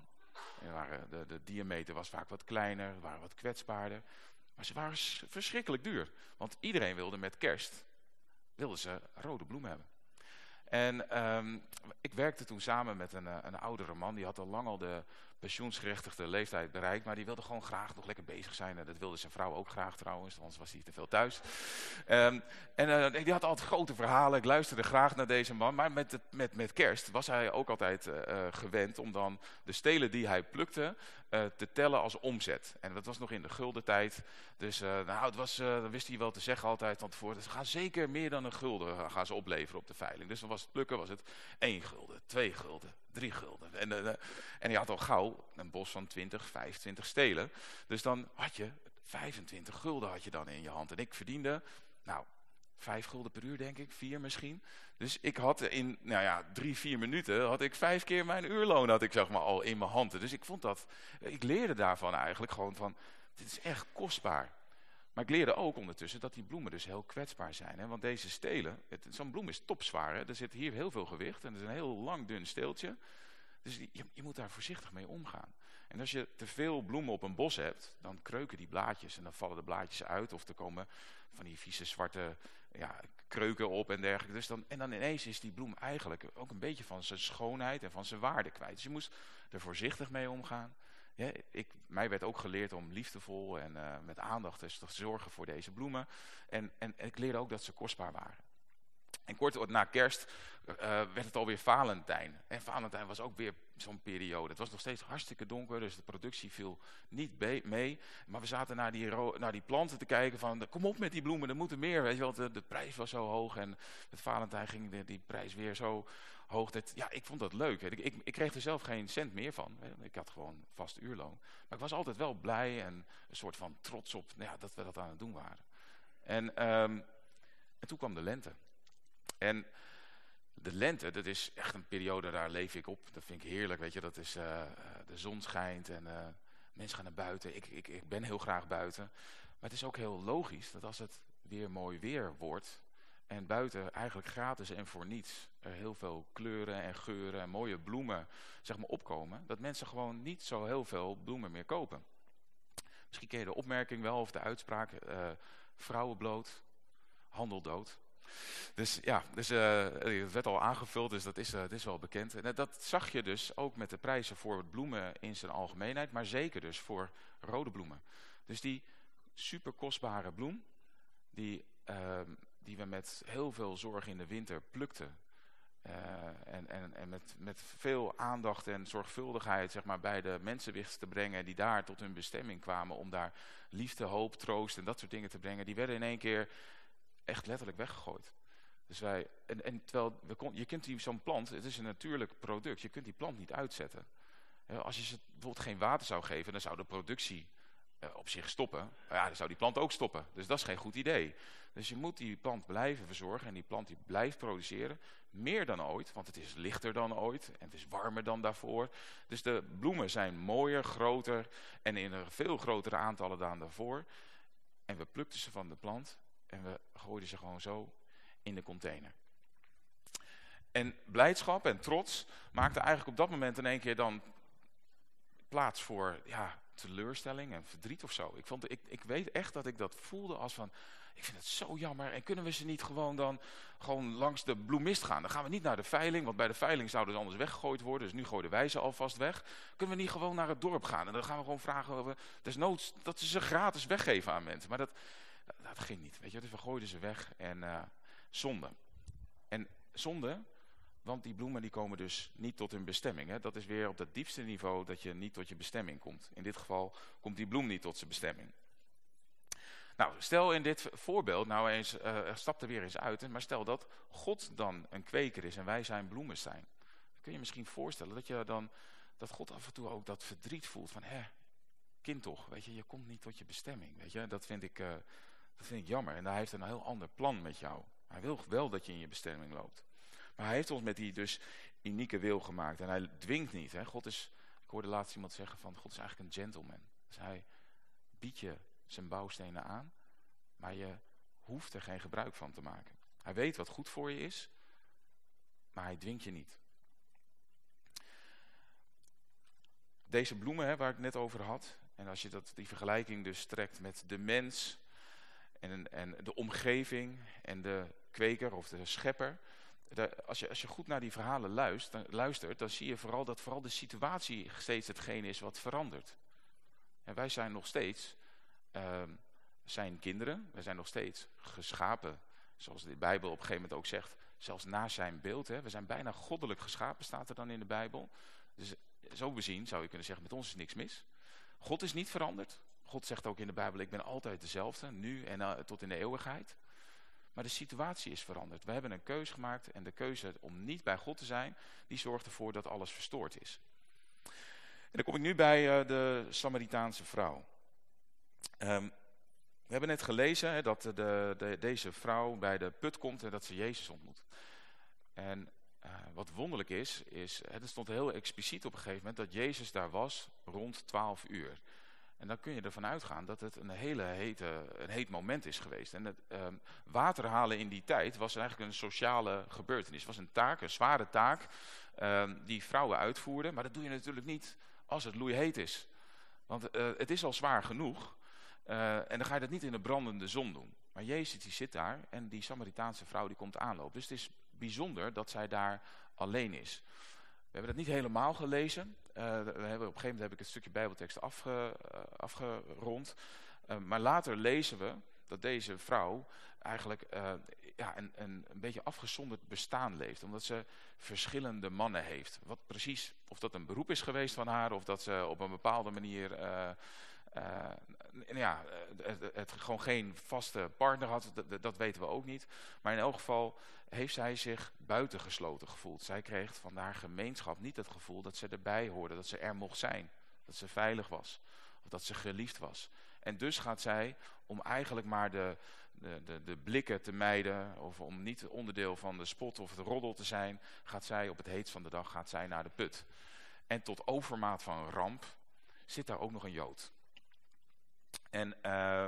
De, de diameter was vaak wat kleiner, waren wat kwetsbaarder. Maar ze waren verschrikkelijk duur. Want iedereen wilde met kerst, wilde ze rode bloemen hebben. En um, ik werkte toen samen met een, een oudere man, die had al lang al de pensioensgerechtigde leeftijd bereikt, maar die wilde gewoon graag nog lekker bezig zijn. En dat wilde zijn vrouw ook graag trouwens, anders was hij te veel thuis. Um, en uh, die had altijd grote verhalen, ik luisterde graag naar deze man. Maar met, met, met kerst was hij ook altijd uh, gewend om dan de stelen die hij plukte uh, te tellen als omzet. En dat was nog in de gulden tijd. Dus nou, het was, dan wist hij wel te zeggen altijd van tevoren. Ze gaan zeker meer dan een gulden gaan ze opleveren op de veiling. Dus dan was het plukken was het één gulden, twee gulden, drie gulden. En, uh, en je had al gauw een bos van 20, 25 stelen. Dus dan had je 25 gulden had je dan in je hand. En ik verdiende, nou, vijf gulden per uur denk ik, vier misschien. Dus ik had in, nou ja, drie, vier minuten had ik vijf keer mijn uurloon had ik zeg maar al in mijn handen. Dus ik vond dat, ik leerde daarvan eigenlijk gewoon van, dit is echt kostbaar. Maar ik leerde ook ondertussen dat die bloemen dus heel kwetsbaar zijn. Hè? Want deze stelen, zo'n bloem is topzwaar. Hè? Er zit hier heel veel gewicht en het is een heel lang dun steeltje. Dus je, je, moet daar voorzichtig mee omgaan. En als je te veel bloemen op een bos hebt, dan kreuken die blaadjes en dan vallen de blaadjes uit. Of er komen van die vieze zwarte ja, kreuken op en dergelijke. Dus dan, en dan ineens is die bloem eigenlijk ook een beetje van zijn schoonheid en van zijn waarde kwijt. Dus je moest er voorzichtig mee omgaan. Ik, mij werd ook geleerd om liefdevol en uh, met aandacht dus te zorgen voor deze bloemen. En, en, en, ik leerde ook dat ze kostbaar waren. En kort na kerst uh, werd het alweer Valentijn. En Valentijn was ook weer zo'n periode. Het was nog steeds hartstikke donker, dus de productie viel niet mee. Maar we zaten naar die, naar die planten te kijken van, kom op met die bloemen, er moeten meer. Weet je wel, de, de prijs was zo hoog en met Valentijn ging de, die prijs weer zo hoog. Dat, ja, ik vond dat leuk. Ik, ik, ik, kreeg er zelf geen cent meer van. Ik had gewoon vast uurloon. Maar ik was altijd wel blij en een soort van trots op nou ja, dat we dat aan het doen waren. En, um, en toen kwam de lente. En de lente, dat is echt een periode, daar leef ik op. Dat vind ik heerlijk, weet je. Dat is, uh, de zon schijnt en uh, mensen gaan naar buiten. Ik, ik, ik ben heel graag buiten. Maar het is ook heel logisch dat als het weer mooi weer wordt... en buiten eigenlijk gratis en voor niets... er heel veel kleuren en geuren en mooie bloemen zeg maar, opkomen... dat mensen gewoon niet zo heel veel bloemen meer kopen. Misschien ken je de opmerking wel of de uitspraak... Uh, vrouwen bloot, handel dood... Dus ja, dus, het werd al aangevuld, dus dat is, dat is wel bekend. En dat zag je dus ook met de prijzen voor bloemen in zijn algemeenheid, maar zeker dus voor rode bloemen. Dus die super kostbare bloem, die, uh, die we met heel veel zorg in de winter plukten. En en, en met, met veel aandacht en zorgvuldigheid zeg maar, bij de mensen wisten te brengen die daar tot hun bestemming kwamen om daar liefde, hoop, troost en dat soort dingen te brengen. Die werden in één keer echt letterlijk weggegooid. Dus wij, en, en terwijl we kon, je kunt zo'n plant, het is een natuurlijk product, je kunt die plant niet uitzetten. Als je ze bijvoorbeeld geen water zou geven, dan zou de productie uh, op zich stoppen. Ja, dan zou die plant ook stoppen. Dus dat is geen goed idee. Dus je moet die plant blijven verzorgen en die plant die blijft produceren. Meer dan ooit, want het is lichter dan ooit en het is warmer dan daarvoor. Dus de bloemen zijn mooier, groter en in veel grotere aantallen dan daarvoor. En we plukten ze van de plant en we gooiden ze gewoon zo in de container. En blijdschap en trots maakte eigenlijk op dat moment in één keer dan plaats voor ja, teleurstelling en verdriet of zo. Ik, vond, ik, ik weet echt dat ik dat voelde als van, ik vind het zo jammer. En kunnen we ze niet gewoon dan gewoon langs de bloemist gaan? Dan gaan we niet naar de veiling, want bij de veiling zouden ze anders weggegooid worden. Dus nu gooiden wij ze alvast weg. Kunnen we niet gewoon naar het dorp gaan? En dan gaan we gewoon vragen, we, desnoods, dat ze ze gratis weggeven aan mensen. Maar dat, dat ging niet, weet je. Dus we gooiden ze weg en uh, zonde. En zonde, want die bloemen die komen dus niet tot hun bestemming. Hè? Dat is weer op dat diepste niveau dat je niet tot je bestemming komt. In dit geval komt die bloem niet tot zijn bestemming. Nou, stel in dit voorbeeld, nou eens, uh, stap er weer eens uit, maar stel dat God dan een kweker is en wij zijn bloemen zijn. Dan kun je misschien voorstellen dat, je dan, dat God af en toe ook dat verdriet voelt van, hè, kind toch, weet je, je komt niet tot je bestemming, weet je. Dat vind ik, uh, dat vind ik jammer en hij heeft een heel ander plan met jou. Hij wil wel dat je in je bestemming loopt. Maar hij heeft ons met die dus unieke wil gemaakt en hij dwingt niet. Hè. God is, ik hoorde laatst iemand zeggen van, God is eigenlijk een gentleman. Dus hij biedt je zijn bouwstenen aan, maar je hoeft er geen gebruik van te maken. Hij weet wat goed voor je is, maar hij dwingt je niet. Deze bloemen hè, waar ik net over had, en als je dat, die vergelijking dus trekt met de mens en, en de omgeving en de kweker of de schepper, als, je, als je goed naar die verhalen luistert, luistert, dan zie je vooral dat vooral de situatie steeds hetgeen is wat verandert. En wij zijn nog steeds uh, zijn kinderen. Wij zijn nog steeds geschapen, zoals de Bijbel op een gegeven moment ook zegt, zelfs naar zijn beeld. Hè. We zijn bijna goddelijk geschapen, staat er dan in de Bijbel. Dus zo bezien zou je kunnen zeggen, met ons is niks mis. God is niet veranderd. God zegt ook in de Bijbel, ik ben altijd dezelfde, nu en uh, tot in de eeuwigheid. Maar de situatie is veranderd. We hebben een keuze gemaakt en de keuze om niet bij God te zijn, die zorgt ervoor dat alles verstoord is. En dan kom ik nu bij uh, de Samaritaanse vrouw. Um, we hebben net gelezen hè, dat de, de, deze vrouw bij de put komt en dat ze Jezus ontmoet. En uh, wat wonderlijk is, is hè, er stond heel expliciet op een gegeven moment dat Jezus daar was rond 12 uur. En dan kun je ervan uitgaan dat het een hele hete, een heet moment is geweest. En het uh, water halen in die tijd was eigenlijk een sociale gebeurtenis. Het was een taak, een zware taak, uh, die vrouwen uitvoerden. Maar dat doe je natuurlijk niet als het loeiheet is. Want uh, het is al zwaar genoeg. Uh, en dan ga je dat niet in de brandende zon doen. Maar Jezus die zit daar en die Samaritaanse vrouw die komt aanlopen. Dus het is bijzonder dat zij daar alleen is. We hebben dat niet helemaal gelezen. Uh, we hebben, op een gegeven moment heb ik het stukje bijbeltekst uh, afgerond. maar later lezen we dat deze vrouw eigenlijk ja, een, een, een beetje afgezonderd bestaan leeft. Omdat ze verschillende mannen heeft. Wat precies, of dat een beroep is geweest van haar, of dat ze op een bepaalde manier... Uh, ja, het, het, gewoon geen vaste partner had, dat, dat, weten we ook niet. Maar in elk geval heeft zij zich buitengesloten gevoeld. Zij kreeg van haar gemeenschap niet het gevoel dat ze erbij hoorde, dat ze er mocht zijn. Dat ze veilig was, of dat ze geliefd was. En dus gaat zij, om eigenlijk maar de, de, de, de blikken te mijden, of om niet onderdeel van de spot of de roddel te zijn, gaat zij op het heetst van de dag gaat zij naar de put. En tot overmaat van ramp zit daar ook nog een Jood. En uh,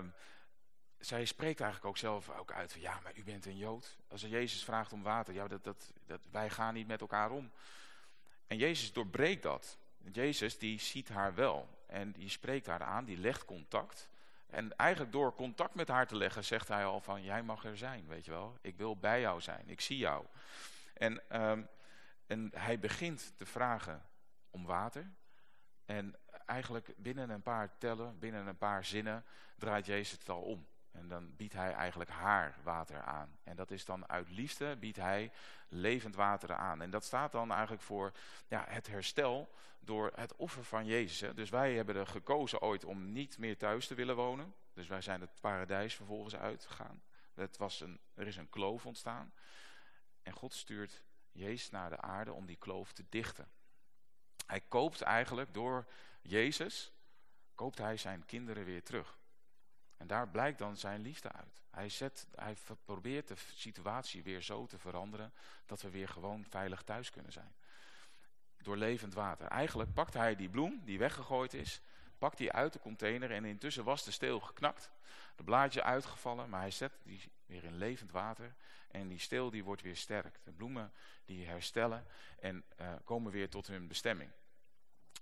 zij spreekt eigenlijk ook zelf ook uit van, ja, maar u bent een Jood. Als Jezus vraagt om water, ja, dat, dat, dat, wij gaan niet met elkaar om. En Jezus doorbreekt dat. Jezus die ziet haar wel en die spreekt haar aan, die legt contact. En eigenlijk door contact met haar te leggen zegt hij al van, jij mag er zijn, weet je wel. Ik wil bij jou zijn, ik zie jou. En, um, en hij begint te vragen om water. En eigenlijk binnen een paar tellen, binnen een paar zinnen, draait Jezus het al om. En dan biedt hij eigenlijk haar water aan. En dat is dan uit liefde biedt hij levend water aan. En dat staat dan eigenlijk voor ja, het herstel door het offer van Jezus. Dus wij hebben er gekozen ooit om niet meer thuis te willen wonen. Dus wij zijn het paradijs vervolgens uitgegaan. Het was een, er is een kloof ontstaan. En God stuurt Jezus naar de aarde om die kloof te dichten. Hij koopt eigenlijk door Jezus, koopt hij zijn kinderen weer terug. En daar blijkt dan zijn liefde uit. Hij, zet, hij probeert de situatie weer zo te veranderen dat we weer gewoon veilig thuis kunnen zijn. Door levend water. Eigenlijk pakt hij die bloem die weggegooid is, pakt die uit de container en intussen was de steel geknakt. De blaadje uitgevallen, maar hij zet die weer in levend water en die steel die wordt weer sterk. De bloemen die herstellen en uh, komen weer tot hun bestemming.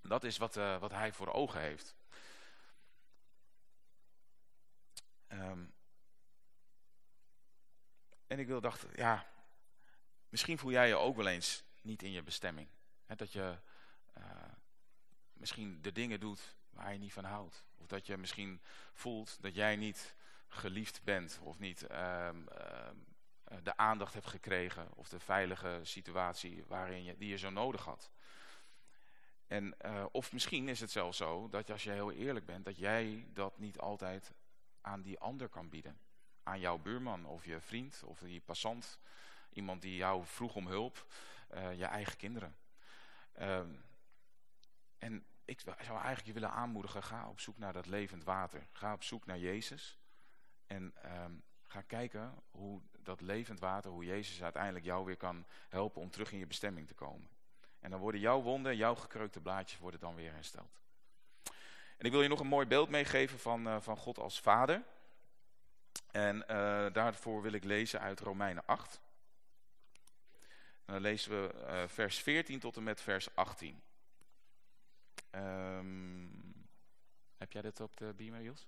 Dat is wat, uh, wat hij voor ogen heeft. Um, en ik wil dacht, ja, misschien voel jij je ook wel eens niet in je bestemming. Dat je uh, misschien de dingen doet waar je niet van houdt. Of dat je misschien voelt dat jij niet geliefd bent of niet uh, uh, de aandacht hebt gekregen of de veilige situatie waarin je, die je zo nodig had. En, uh, of misschien is het zelfs zo dat als je heel eerlijk bent, dat jij dat niet altijd aan die ander kan bieden. Aan jouw buurman of je vriend of die passant. Iemand die jou vroeg om hulp. Uh, je eigen kinderen. Uh, en ik zou eigenlijk je willen aanmoedigen. Ga op zoek naar dat levend water. Ga op zoek naar Jezus. En um, ga kijken hoe dat levend water, hoe Jezus uiteindelijk jou weer kan helpen om terug in je bestemming te komen. En dan worden jouw wonden, jouw gekreukte blaadjes worden dan weer hersteld. En ik wil je nog een mooi beeld meegeven van, uh, van God als vader. En uh, daarvoor wil ik lezen uit Romeinen 8. En dan lezen we uh, vers 14 tot en met vers 18. Um, heb jij dit op de beamer, Jos?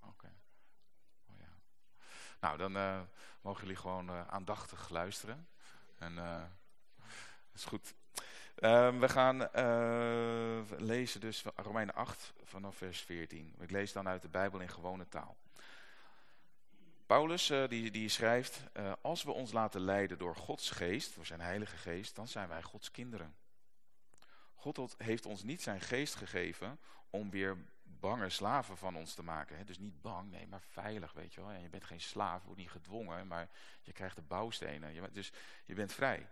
Oké. Oh, ja. Nou, dan mogen jullie gewoon aandachtig luisteren. En dat is goed. Uh, we gaan uh, lezen dus Romeinen 8 vanaf vers 14. Ik lees dan uit de Bijbel in gewone taal. Paulus uh, die, die schrijft, als we ons laten leiden door Gods geest, door zijn heilige geest, dan zijn wij Gods kinderen. God heeft ons niet zijn geest gegeven om weer bange slaven van ons te maken. Hè? Dus niet bang, nee, maar veilig, weet je wel. En je bent geen slaaf, wordt niet gedwongen, maar je krijgt de bouwstenen. Je, dus je bent vrij.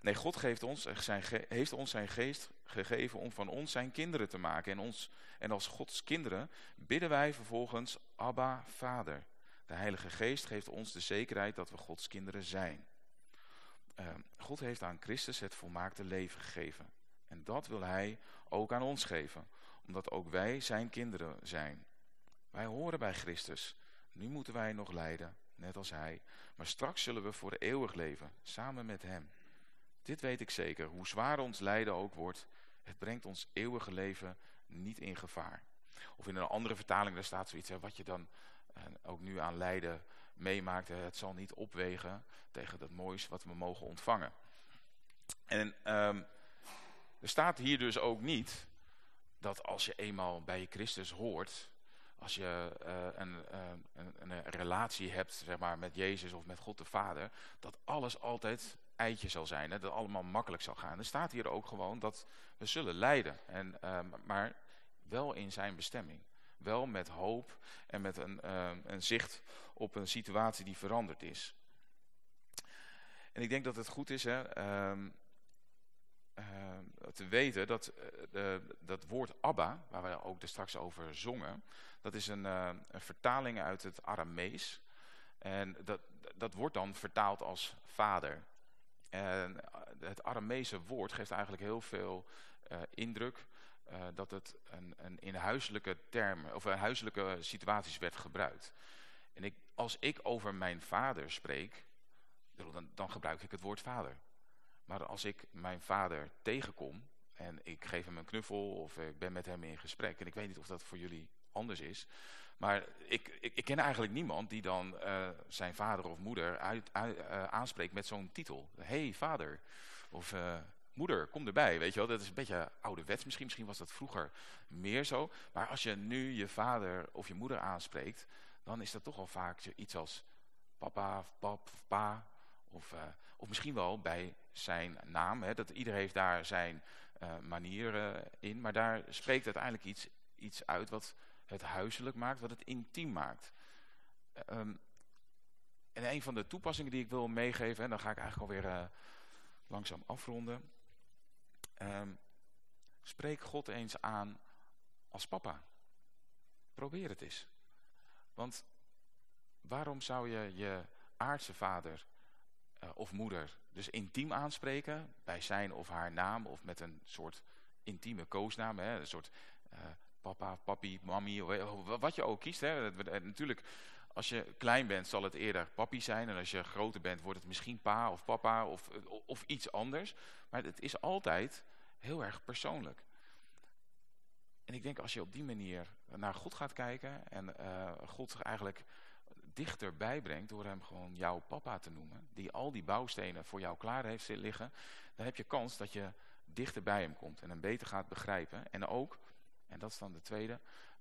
Nee, God geeft ons, zijn, heeft ons zijn geest gegeven om van ons zijn kinderen te maken. En, ons, en als Gods kinderen bidden wij vervolgens Abba, Vader. De Heilige Geest geeft ons de zekerheid dat we Gods kinderen zijn. Uh, God heeft aan Christus het volmaakte leven gegeven. En dat wil hij ook aan ons geven. Omdat ook wij zijn kinderen zijn. Wij horen bij Christus. Nu moeten wij nog lijden, net als hij. Maar straks zullen we voor eeuwig leven, samen met hem. Dit weet ik zeker, hoe zwaar ons lijden ook wordt, het brengt ons eeuwige leven niet in gevaar. Of in een andere vertaling, daar staat zoiets, wat je dan eh, ook nu aan lijden meemaakt, het zal niet opwegen tegen dat moois wat we mogen ontvangen. En um, er staat hier dus ook niet dat als je eenmaal bij Christus hoort, als je een, een, een, relatie hebt zeg maar, met Jezus of met God de Vader, dat alles altijd eitje zal zijn. Hè? Dat allemaal makkelijk zal gaan. Er staat hier ook gewoon dat we zullen lijden. En, maar wel in zijn bestemming. Wel met hoop en met een, een zicht op een situatie die veranderd is. En ik denk dat het goed is hè, ehm, ehm, te weten dat uh, dat woord Abba, waar we ook er straks over zongen, dat is een, uh, een vertaling uit het Aramees. En dat, dat wordt dan vertaald als vader. En eh, het Aramese woord geeft eigenlijk heel veel indruk dat het een, een in huiselijke termen of in huiselijke situaties werd gebruikt. En ik, als ik over mijn vader spreek, dan, dan gebruik ik het woord vader. Maar als ik mijn vader tegenkom en ik geef hem een knuffel of ik ben met hem in gesprek. En ik weet niet of dat voor jullie anders is. Maar ik, ik, ik ken eigenlijk niemand die dan uh, zijn vader of moeder uit, uit, uh, aanspreekt met zo'n titel. hey, vader. Of uh, moeder, kom erbij. Weet je wel, dat is een beetje ouderwets misschien. Misschien was dat vroeger meer zo. Maar als je nu je vader of je moeder aanspreekt, dan is dat toch al vaak iets als papa of pap of pa. Of, of misschien wel bij zijn naam. Hè, dat ieder heeft daar zijn uh, manieren in. Maar daar spreekt uiteindelijk iets, iets uit wat het huiselijk maakt. Wat het intiem maakt. Um, en een van de toepassingen die ik wil meegeven. En dan ga ik eigenlijk alweer uh, langzaam afronden. Um, spreek God eens aan als papa. Probeer het eens. Want waarom zou je je aardse vader uh, of moeder dus intiem aanspreken bij zijn of haar naam of met een soort intieme koosnaam, hè, een soort uh, papa, papi, mami, wat je ook kiest. Hè. Natuurlijk, als je klein bent zal het eerder papi zijn en als je groter bent wordt het misschien pa of papa of, of iets anders. Maar het is altijd heel erg persoonlijk. En ik denk als je op die manier naar God gaat kijken en uh, God eigenlijk dichterbij brengt door hem gewoon jouw papa te noemen, die al die bouwstenen voor jou klaar heeft liggen, dan heb je kans dat je dichter bij hem komt en hem beter gaat begrijpen. En ook, en dat is dan de tweede,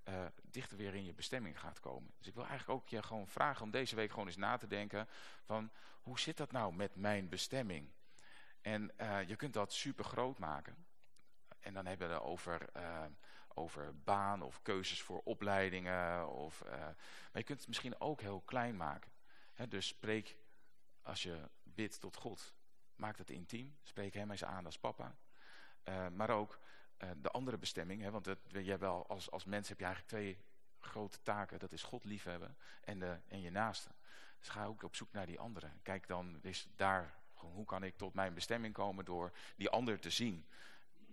uh, dichter weer in je bestemming gaat komen. Dus ik wil eigenlijk ook je gewoon vragen om deze week gewoon eens na te denken van, hoe zit dat nou met mijn bestemming? En uh, je kunt dat super groot maken. En dan hebben we het over... Uh, over baan of keuzes voor opleidingen. Of, uh, maar je kunt het misschien ook heel klein maken. Dus spreek, als je bidt tot God, maak het intiem. Spreek hem eens aan als papa. Uh, maar ook uh, de andere bestemming. Want je wel, als, als mens heb je eigenlijk twee grote taken. Dat is God liefhebben en, de, en je naaste. Dus ga ook op zoek naar die andere. Kijk dan eens daar, hoe kan ik tot mijn bestemming komen door die ander te zien.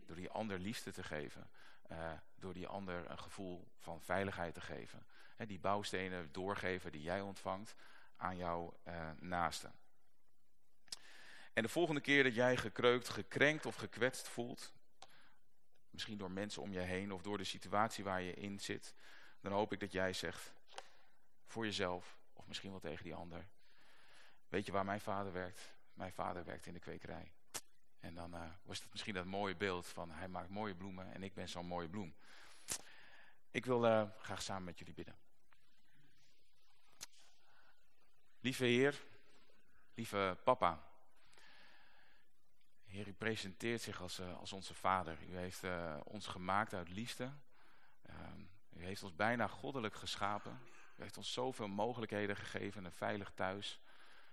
Door die ander liefde te geven. Uh, door die ander een gevoel van veiligheid te geven. Die bouwstenen doorgeven die jij ontvangt aan jouw uh, naaste. En de volgende keer dat jij gekreukt, gekrenkt of gekwetst voelt, misschien door mensen om je heen of door de situatie waar je in zit, dan hoop ik dat jij zegt voor jezelf of misschien wel tegen die ander. Weet je waar mijn vader werkt? Mijn vader werkt in de kwekerij. En dan uh, was het misschien dat mooie beeld van hij maakt mooie bloemen en ik ben zo'n mooie bloem. Ik wil uh, graag samen met jullie bidden. Lieve Heer, lieve papa. Heer, u presenteert zich als, uh, als onze vader. U heeft ons gemaakt uit liefde. Ehm, u heeft ons bijna goddelijk geschapen. U heeft ons zoveel mogelijkheden gegeven, een veilig thuis.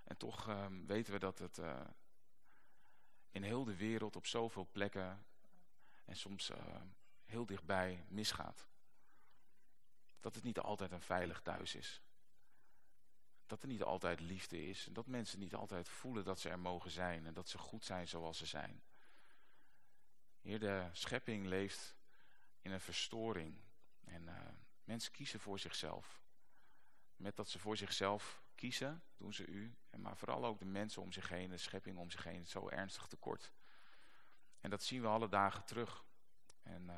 En toch ehm, weten we dat het in heel de wereld op zoveel plekken en soms uh, heel dichtbij misgaat. Dat het niet altijd een veilig thuis is. Dat er niet altijd liefde is. En dat mensen niet altijd voelen dat ze er mogen zijn. En dat ze goed zijn zoals ze zijn. Heer, de schepping leeft in een verstoring. En uh, mensen kiezen voor zichzelf. Met dat ze voor zichzelf kiezen, doen ze u. Maar vooral ook de mensen om zich heen, de schepping om zich heen, zo ernstig tekort. En dat zien we alle dagen terug. En uh,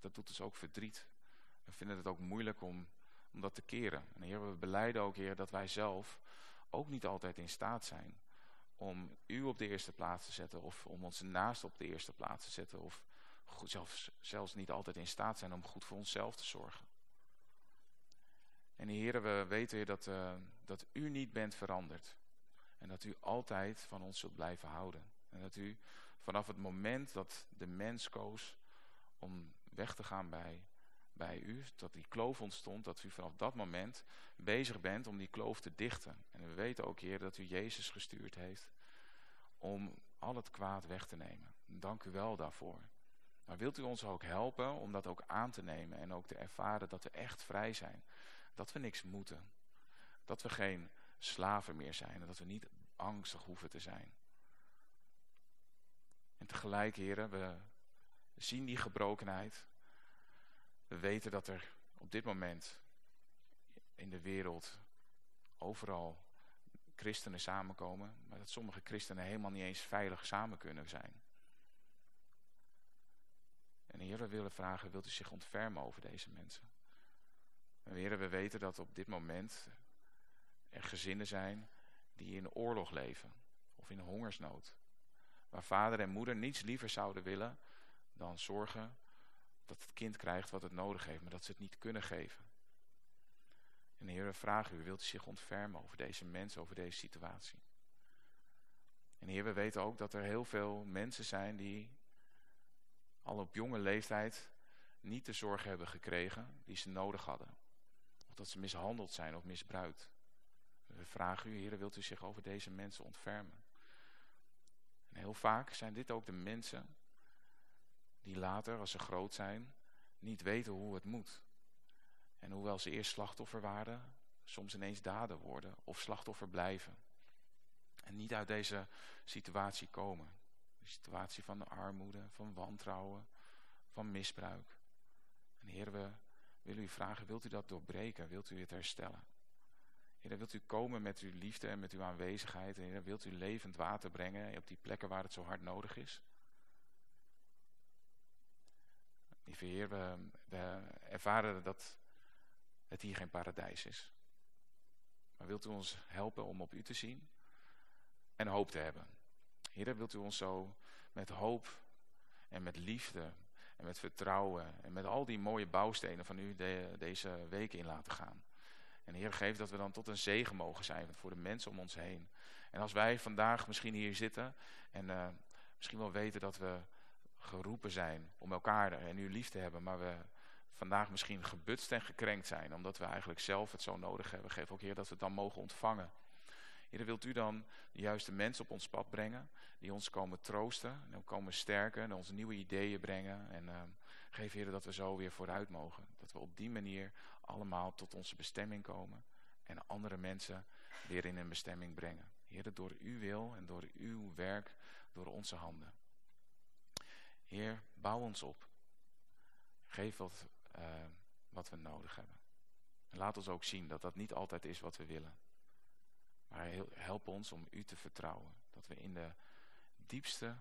dat doet dus ook verdriet. We vinden het ook moeilijk om, om dat te keren. En Heer, we beleiden ook, Heer, dat wij zelf ook niet altijd in staat zijn om u op de eerste plaats te zetten of om onze naast op de eerste plaats te zetten of goed, zelfs, zelfs niet altijd in staat zijn om goed voor onszelf te zorgen. En heren, we weten Heer, dat, uh, dat u niet bent veranderd. En dat u altijd van ons zult blijven houden. En dat u vanaf het moment dat de mens koos om weg te gaan bij, bij u, dat die kloof ontstond, dat u vanaf dat moment bezig bent om die kloof te dichten. En we weten ook, Heer, dat u Jezus gestuurd heeft om al het kwaad weg te nemen. Dank u wel daarvoor. Maar wilt u ons ook helpen om dat ook aan te nemen en ook te ervaren dat we echt vrij zijn. Dat we niks moeten. Dat we geen slaven meer zijn en dat we niet angstig hoeven te zijn. En tegelijk, heren, we zien die gebrokenheid. We weten dat er op dit moment in de wereld overal christenen samenkomen, maar dat sommige christenen helemaal niet eens veilig samen kunnen zijn. En Heer, we willen vragen, wilt u zich ontfermen over deze mensen? En Heer, we weten dat op dit moment er gezinnen zijn die in oorlog leven of in hongersnood. Waar vader en moeder niets liever zouden willen dan zorgen dat het kind krijgt wat het nodig heeft, maar dat ze het niet kunnen geven. En Heer, we vragen u, wilt u zich ontfermen over deze mensen, over deze situatie? En Heer, we weten ook dat er heel veel mensen zijn die al op jonge leeftijd niet de zorg hebben gekregen die ze nodig hadden. Dat ze mishandeld zijn of misbruikt. We vragen u, Heer, wilt u zich over deze mensen ontfermen? En heel vaak zijn dit ook de mensen die later, als ze groot zijn, niet weten hoe het moet. En hoewel ze eerst slachtoffer waren, soms ineens dader worden of slachtoffer blijven. En niet uit deze situatie komen. De situatie van de armoede, van wantrouwen, van misbruik. En Heer, we willen u vragen, wilt u dat doorbreken? Wilt u het herstellen? Heer, wilt u komen met uw liefde en met uw aanwezigheid? Heer, wilt u levend water brengen op die plekken waar het zo hard nodig is? Lieve Heer, we, we ervaren dat het hier geen paradijs is. Maar wilt u ons helpen om op u te zien en hoop te hebben? Heer, wilt u ons zo met hoop en met liefde en met vertrouwen en met al die mooie bouwstenen van u deze weken in laten gaan. En Heer, geef dat we dan tot een zegen mogen zijn voor de mensen om ons heen. En als wij vandaag misschien hier zitten en uh, misschien wel weten dat we geroepen zijn om elkaar en u lief te hebben, maar we vandaag misschien gebutst en gekrenkt zijn, omdat we eigenlijk zelf het zo nodig hebben. Geef ook Heer dat we het dan mogen ontvangen. Heer, wilt u dan de juiste mensen op ons pad brengen, die ons komen troosten, en komen sterken en ons nieuwe ideeën brengen. En uh, geef Heer dat we zo weer vooruit mogen. Dat we op die manier allemaal tot onze bestemming komen en andere mensen weer in hun bestemming brengen. Heer, door uw wil en door uw werk, door onze handen. Heer, bouw ons op. Geef wat uh, wat we nodig hebben. En laat ons ook zien dat dat niet altijd is wat we willen. Maar help ons om u te vertrouwen. Dat we in de diepste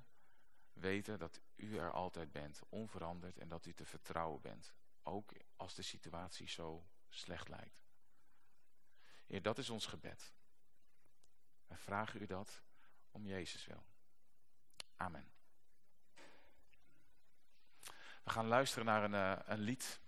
weten dat u er altijd bent, onveranderd. En dat u te vertrouwen bent. Ook als de situatie zo slecht lijkt. Heer, dat is ons gebed. We vragen u dat om Jezus wil. Amen. We gaan luisteren naar een, uh, een lied.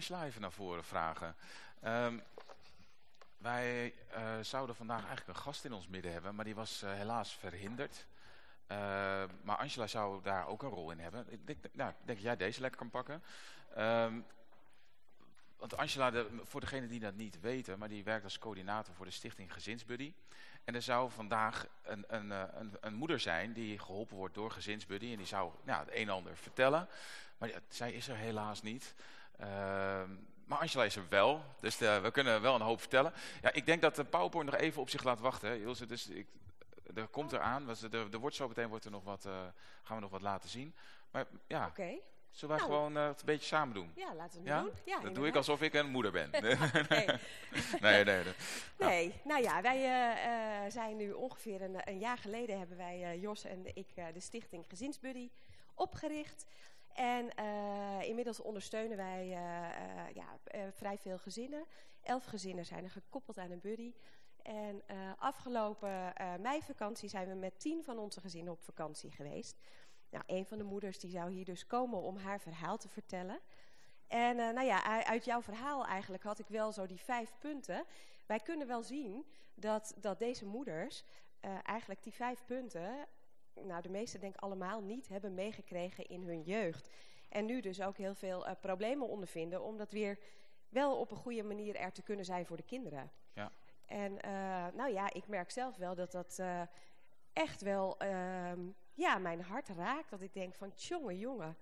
Angela naar voren vragen. Ehm, wij eh, zouden vandaag eigenlijk een gast in ons midden hebben, maar die was eh, helaas verhinderd. Eh, maar Angela zou daar ook een rol in hebben. Ik denk, nou, ik dat jij deze lekker kan pakken. Ehm, want Angela, de, voor degenen die dat niet weten, maar die werkt als coördinator voor de stichting Gezinsbuddy. En er zou vandaag een, een, eh, een, een moeder zijn die geholpen wordt door Gezinsbuddy. En die zou nou, het een en ander vertellen. Maar zij is er helaas niet. Ehm, maar Angela is er wel, dus eh, we kunnen wel een hoop vertellen. Ja, ik denk dat de PowerPoint nog even op zich laat wachten. Hè, Ilse, dus ik, er komt eraan, dus er, er wordt zo meteen wordt er nog wat, eh, gaan we nog wat laten zien. Maar ja, Oké, zullen wij Nou. gewoon eh, het een beetje samen doen? ja, laten we Ja? het doen. Ja, dat doe ik alsof ik een moeder ben. *laughs* *laughs* Nee. nee, nee, nee. Nee, nou ja, wij eh, eh, zijn nu ongeveer een, een jaar geleden hebben wij, eh, Jos en ik, eh, de stichting Gezinsbuddy opgericht. En eh, inmiddels ondersteunen wij eh, eh, ja, vrij veel gezinnen. Elf gezinnen zijn er gekoppeld aan een buddy. En afgelopen meivakantie zijn we met tien van onze gezinnen op vakantie geweest. Nou, een van de moeders die zou hier dus komen om haar verhaal te vertellen. En nou ja, uit jouw verhaal eigenlijk had ik wel zo die vijf punten. Wij kunnen wel zien dat, dat deze moeders eigenlijk die vijf punten, nou de meeste denk ik allemaal niet, hebben meegekregen in hun jeugd. En nu dus ook heel veel eh, problemen ondervinden om dat weer wel op een goede manier er te kunnen zijn voor de kinderen. Ja. En eh, nou ja, ik merk zelf wel dat dat eh, echt wel ehm, ja, mijn hart raakt. Dat ik denk van, jongen, jongen,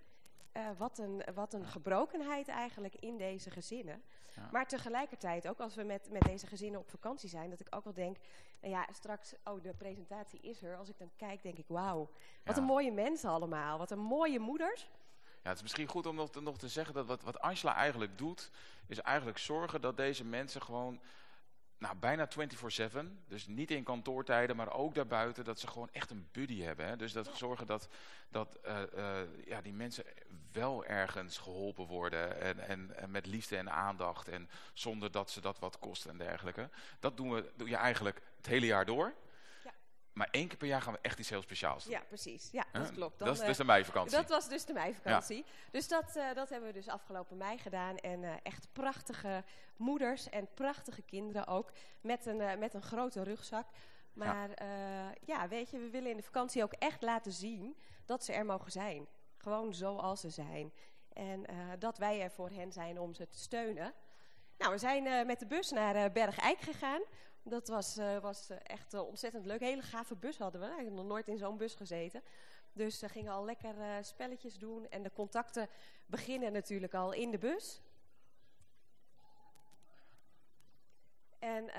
wat, een, wat een gebrokenheid eigenlijk in deze gezinnen. Ja. Maar tegelijkertijd, ook als we met, met deze gezinnen op vakantie zijn, dat ik ook wel denk, nou ja, straks, oh, de presentatie is er. Als ik dan kijk, denk ik, wauw, wat Ja. een mooie mensen allemaal. Wat een mooie moeders. Ja, het is misschien goed om nog te, nog te zeggen dat wat, wat Angela eigenlijk doet, is eigenlijk zorgen dat deze mensen gewoon, nou bijna 24-7, dus niet in kantoortijden, maar ook daarbuiten, dat ze gewoon echt een buddy hebben. Hè? Dus dat zorgen dat, dat eh, eh, ja, die mensen wel ergens geholpen worden en, en, en met liefde en aandacht en zonder dat ze dat wat kost en dergelijke. Dat doen we, doe je eigenlijk het hele jaar door. Maar één keer per jaar gaan we echt iets heel speciaals doen. Ja, precies. Ja, dat klopt. Dan, dat is eh, dus de meivakantie. Dat was dus de meivakantie. Dus dat, eh, dat hebben we dus afgelopen mei gedaan. En eh, echt prachtige moeders en prachtige kinderen ook. Met een, eh, met een grote rugzak. Maar ja. ja, weet je, we willen in de vakantie ook echt laten zien dat ze er mogen zijn. Gewoon zoals ze zijn. En eh, dat wij er voor hen zijn om ze te steunen. Nou, we zijn eh, met de bus naar eh Bergijk gegaan. Dat was, eh, was eh, echt eh, ontzettend leuk. Hele gave bus hadden we. Ik heb nog nooit in zo'n bus gezeten. Dus we gingen al lekker spelletjes doen. En de contacten beginnen natuurlijk al in de bus. En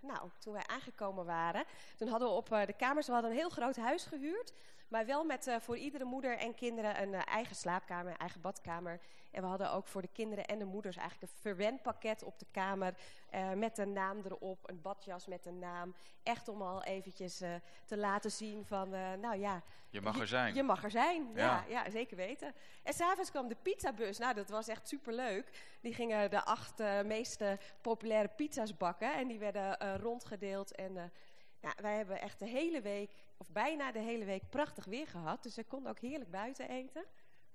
nou, toen wij aangekomen waren, toen hadden we op de kamers, we hadden een heel groot huis gehuurd. Maar wel met eh, voor iedere moeder en kinderen een eh, eigen slaapkamer, een eigen badkamer. En we hadden ook voor de kinderen en de moeders eigenlijk een verwendpakket op de kamer. eh, met een naam erop, een badjas met een naam. Echt om al eventjes te laten zien van, nou ja, Je mag er zijn. je mag er zijn, ja, Ja. ja zeker weten. En s'avonds kwam de pizzabus. Nou, dat was echt superleuk. Die gingen de acht meeste populaire pizza's bakken. En die werden rondgedeeld. En ja, wij hebben echt de hele week, of bijna de hele week, prachtig weer gehad. Dus we konden ook heerlijk buiten eten.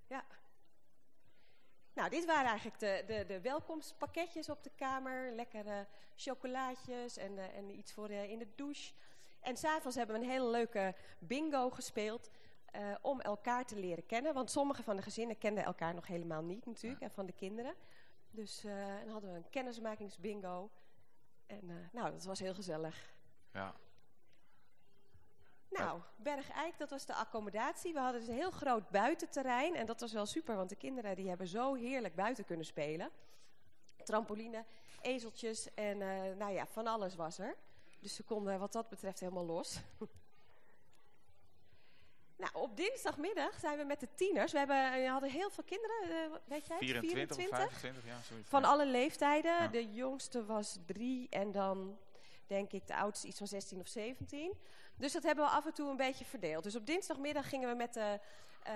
Ja. Nou, dit waren eigenlijk de, de, de welkomstpakketjes op de kamer. Lekkere chocolaatjes en, eh, en iets voor eh, in de douche. En s'avonds hebben we een hele leuke bingo gespeeld. eh, om elkaar te leren kennen. Want sommige van de gezinnen kenden elkaar nog helemaal niet natuurlijk. En van de kinderen. Dus dan hadden we een kennismakingsbingo. En nou, dat was heel gezellig. Ja. Nou, Bergijk, dat was de accommodatie. We hadden dus een heel groot buitenterrein. En dat was wel super, want de kinderen die hebben zo heerlijk buiten kunnen spelen. Trampoline, ezeltjes en eh, nou ja, van alles was er. Dus ze konden wat dat betreft helemaal los. *laughs* nou, op dinsdagmiddag zijn we met de tieners. We, hebben, we hadden heel veel kinderen, eh, weet jij het? 24 of 25, ja, zoiets. Van alle leeftijden. Ja. De jongste was drie en dan denk ik de oudste iets van 16 of 17. Dus dat hebben we af en toe een beetje verdeeld. Dus op dinsdagmiddag gingen we met de, eh,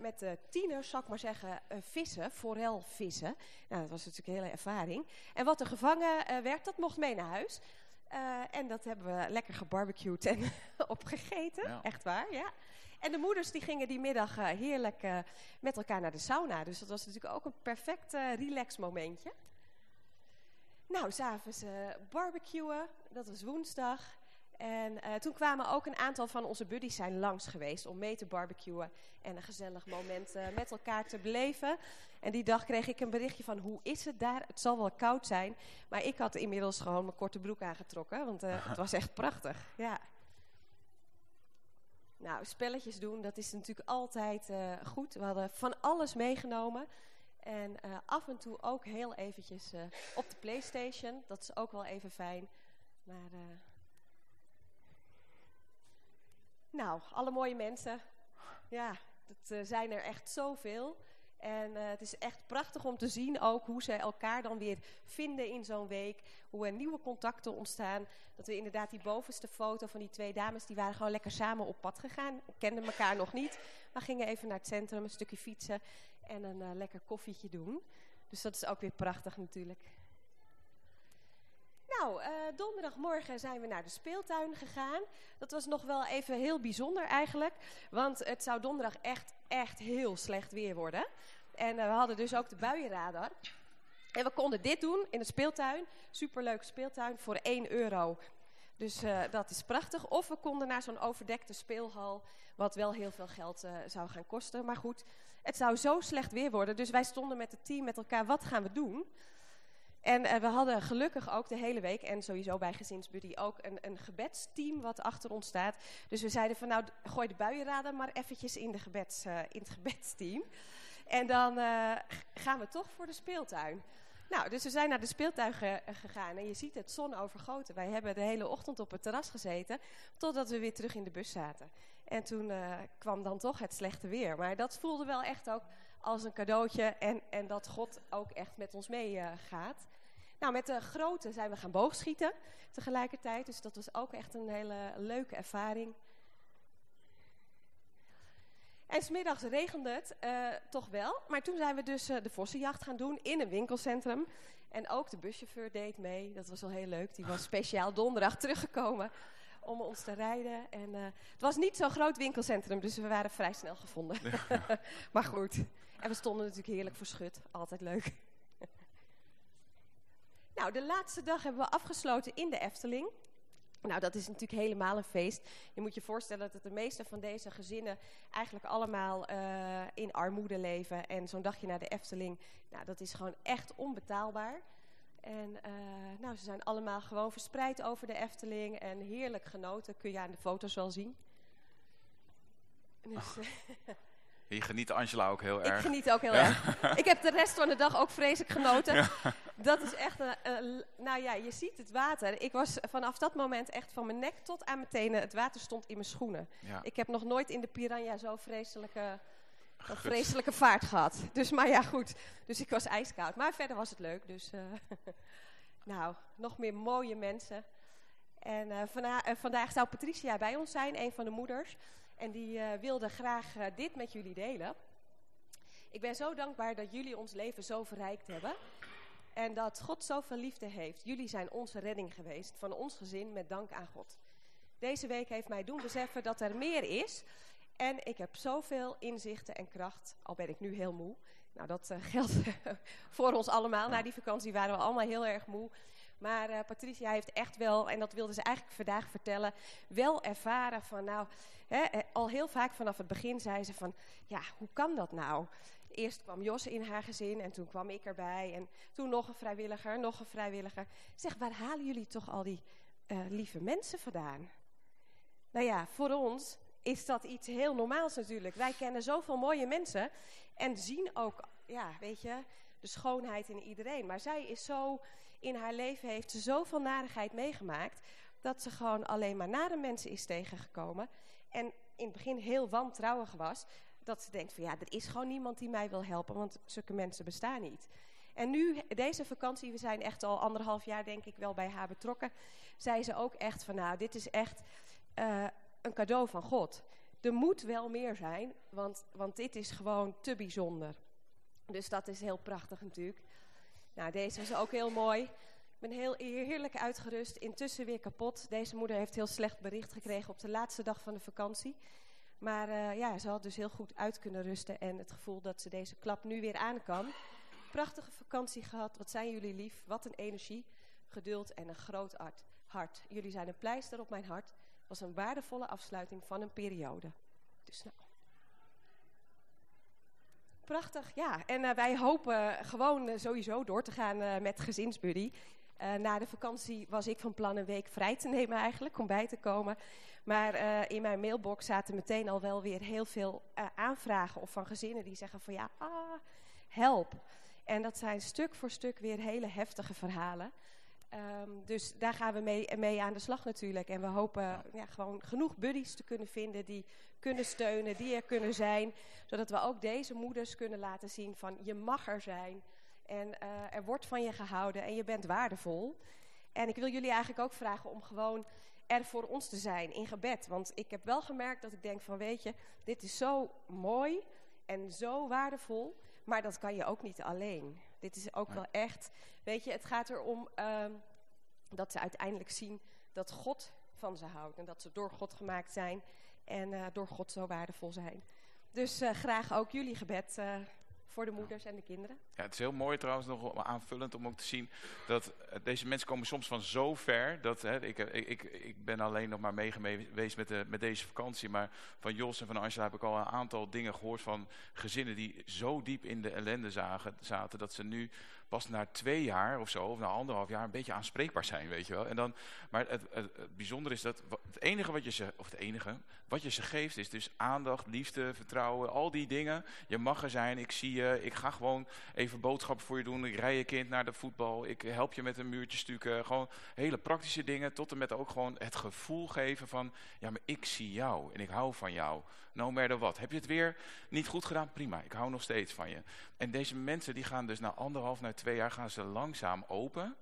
met de tieners, zal ik maar zeggen, eh, vissen, forel vissen. Nou, dat was natuurlijk een hele ervaring. En wat er gevangen eh, werd, dat mocht mee naar huis. En dat hebben we lekker gebarbecued en *laughs* opgegeten. Ja. Echt waar, ja. En de moeders die gingen die middag heerlijk met elkaar naar de sauna. Dus dat was natuurlijk ook een perfect relax momentje. Nou, s'avonds eh barbecuen, dat was woensdag. En eh, toen kwamen ook een aantal van onze buddies zijn langs geweest om mee te barbecuen. En een gezellig moment eh, met elkaar te beleven. En die dag kreeg ik een berichtje van hoe is het daar? Het zal wel koud zijn. Maar ik had inmiddels gewoon mijn korte broek aangetrokken. Want eh, het was echt prachtig. *laughs* Ja. Nou, spelletjes doen, dat is natuurlijk altijd goed. We hadden van alles meegenomen. En af en toe ook heel eventjes op de Playstation. Dat is ook wel even fijn. Maar, eh, nou, alle mooie mensen. Ja, dat eh, zijn er echt zoveel. En eh, het is echt prachtig om te zien ook hoe ze elkaar dan weer vinden in zo'n week. Hoe er nieuwe contacten ontstaan. Dat we inderdaad die bovenste foto van die twee dames, die waren gewoon lekker samen op pad gegaan. Kenden elkaar nog niet, maar gingen even naar het centrum, een stukje fietsen en een eh, lekker koffietje doen. Dus dat is ook weer prachtig natuurlijk. Nou, eh, donderdagmorgen zijn we naar de speeltuin gegaan. Dat was nog wel even heel bijzonder eigenlijk. Want het zou donderdag echt, echt heel slecht weer worden. En eh, we hadden dus ook de buienradar. En we konden dit doen in de speeltuin. Superleuke speeltuin voor 1 euro. Dus eh, dat is prachtig. Of we konden naar zo'n overdekte speelhal. Wat wel heel veel geld zou gaan kosten. Maar goed, het zou zo slecht weer worden. Dus wij stonden met het team met elkaar, wat gaan we doen? En eh, we hadden gelukkig ook de hele week, en sowieso bij Gezinsbuddy ook, een, een gebedsteam wat achter ons staat. Dus we zeiden van nou, gooi de buienradar maar eventjes in, de gebeds, eh, in het *laughs* gebedsteam. En dan eh, gaan we toch voor de speeltuin. Nou, dus we zijn naar de speeltuin ge- gegaan en je ziet het zon overgoten. Wij hebben de hele ochtend op het terras gezeten, totdat we weer terug in de bus zaten. En toen kwam dan toch het slechte weer. Maar dat voelde wel echt ook als een cadeautje en, en dat God ook echt met ons mee eh, gaat. Nou, met de grote zijn we gaan boogschieten tegelijkertijd. Dus dat was ook echt een hele leuke ervaring. En smiddags regende het eh, toch wel. Maar toen zijn we dus eh, de vossenjacht gaan doen in een winkelcentrum. En ook de buschauffeur deed mee. Dat was wel heel leuk. Die was speciaal donderdag teruggekomen om ons te rijden. En eh, het was niet zo'n groot winkelcentrum, dus we waren vrij snel gevonden. *laughs* maar goed. En we stonden natuurlijk heerlijk voor schut. Altijd leuk. Nou, de laatste dag hebben we afgesloten in de Efteling. Nou, dat is natuurlijk helemaal een feest. Je moet je voorstellen dat de meeste van deze gezinnen eigenlijk allemaal eh, in armoede leven. En zo'n dagje naar de Efteling, nou, dat is gewoon echt onbetaalbaar. En eh, nou, ze zijn allemaal gewoon verspreid over de Efteling en heerlijk genoten. Kun je aan de foto's wel zien. *laughs* Dus, *laughs* *laughs* Je geniet Angela ook heel Ik erg. geniet ook heel erg. *laughs* Ik heb de rest van de dag ook vreselijk genoten. Dat is echt een, een- Nou ja, je ziet het water. Ik was vanaf dat moment echt van mijn nek tot aan mijn tenen. Het water stond in mijn schoenen. Ja. Ik heb nog nooit in de Piranha zo vreselijke, vreselijke vaart gehad. Dus, maar ja, goed. Dus ik was ijskoud. Maar verder was het leuk. Dus, eh, *laughs* nou, nog meer mooie mensen. En eh, vana- eh, vandaag zou Patricia bij ons zijn, een van de moeders. En die eh, wilde graag eh, dit met jullie delen. Ik ben zo dankbaar dat jullie ons leven zo verrijkt hebben. En dat God zoveel liefde heeft. Jullie zijn onze redding geweest van ons gezin met dank aan God. Deze week heeft mij doen beseffen dat er meer is. En ik heb zoveel inzichten en kracht, al ben ik nu heel moe. Nou, dat eh, *laughs* geldt voor ons allemaal. Na die vakantie waren we allemaal heel erg moe. Maar eh, Patricia heeft echt wel, en dat wilde ze eigenlijk vandaag vertellen, wel ervaren van nou, hè, eh, al heel vaak vanaf het begin zei ze van, ja, hoe kan dat nou? Eerst kwam Jos in haar gezin en toen kwam ik erbij en toen nog een vrijwilliger, nog een vrijwilliger. Zeg, waar halen jullie toch al die eh, lieve mensen vandaan? Nou ja, voor ons is dat iets heel normaals natuurlijk. Wij kennen zoveel mooie mensen en zien ook, ja, weet je, de schoonheid in iedereen. Maar zij is zo, in haar leven heeft ze zoveel narigheid meegemaakt, dat ze gewoon alleen maar nare mensen is tegengekomen. En in het begin heel wantrouwig was, dat ze denkt van ja, er is gewoon niemand die mij wil helpen, want zulke mensen bestaan niet. En nu, deze vakantie, we zijn echt al anderhalf jaar denk ik wel bij haar betrokken, zei ze ook echt van nou, dit is echt eh, een cadeau van God. Er moet wel meer zijn, want, want dit is gewoon te bijzonder. Dus dat is heel prachtig natuurlijk. Nou, deze is ook heel mooi. Ik ben heel heerlijk uitgerust, intussen weer kapot. Deze moeder heeft heel slecht bericht gekregen op de laatste dag van de vakantie. Maar eh, ja, ze had dus heel goed uit kunnen rusten en het gevoel dat ze deze klap nu weer aan kan. Prachtige vakantie gehad, wat zijn jullie lief, wat een energie, geduld en een groot hart. hart. Jullie zijn een pleister op mijn hart. was een waardevolle afsluiting van een periode. Dus nou... Prachtig, ja. En eh, wij hopen gewoon eh, sowieso door te gaan eh, met gezinsbuddy. Na de vakantie was ik van plan een week vrij te nemen eigenlijk, om bij te komen. Maar in mijn mailbox zaten meteen al wel weer heel veel aanvragen of van gezinnen die zeggen van ja, ah, help. En dat zijn stuk voor stuk weer hele heftige verhalen. Ehm, dus daar gaan we mee, mee aan de slag natuurlijk. En we hopen ja, gewoon genoeg buddies te kunnen vinden die kunnen steunen, die er kunnen zijn. Zodat we ook deze moeders kunnen laten zien van je mag er zijn. En eh, er wordt van je gehouden en je bent waardevol. En ik wil jullie eigenlijk ook vragen om gewoon er voor ons te zijn in gebed. Want ik heb wel gemerkt dat ik denk van weet je, dit is zo mooi en zo waardevol. Maar dat kan je ook niet alleen. Dit is ook wel echt, weet je, het gaat erom um, dat ze uiteindelijk zien dat God van ze houdt. En dat ze door God gemaakt zijn en uh, door God zo waardevol zijn. Dus uh, graag ook jullie gebed uh, voor de moeders en de kinderen. Ja, het is heel mooi trouwens nog aanvullend om ook te zien dat deze mensen komen soms van zo ver. Dat, hè, ik, ik, ik ben alleen nog maar meegeweest met, de, met deze vakantie. Maar van Jos en van Angela heb ik al een aantal dingen gehoord van gezinnen die zo diep in de ellende zagen, zaten. Dat ze nu pas na twee jaar of zo, of na anderhalf jaar, een beetje aanspreekbaar zijn, weet je wel. En dan, maar het, het, het bijzondere is dat het enige wat je ze, of het enige, wat je ze geeft is dus aandacht, liefde, vertrouwen, al die dingen. Je mag er zijn, ik zie je, ik ga gewoon even boodschappen voor je doen, ik rij je kind naar de voetbal, ik help je met een muurtje stukken. Gewoon hele praktische dingen, tot en met ook gewoon het gevoel geven van, ja, maar ik zie jou en ik hou van jou. No matter what. Heb je het weer niet goed gedaan? Prima, ik hou nog steeds van je. En deze mensen die gaan dus na anderhalf, na twee jaar gaan ze langzaam open.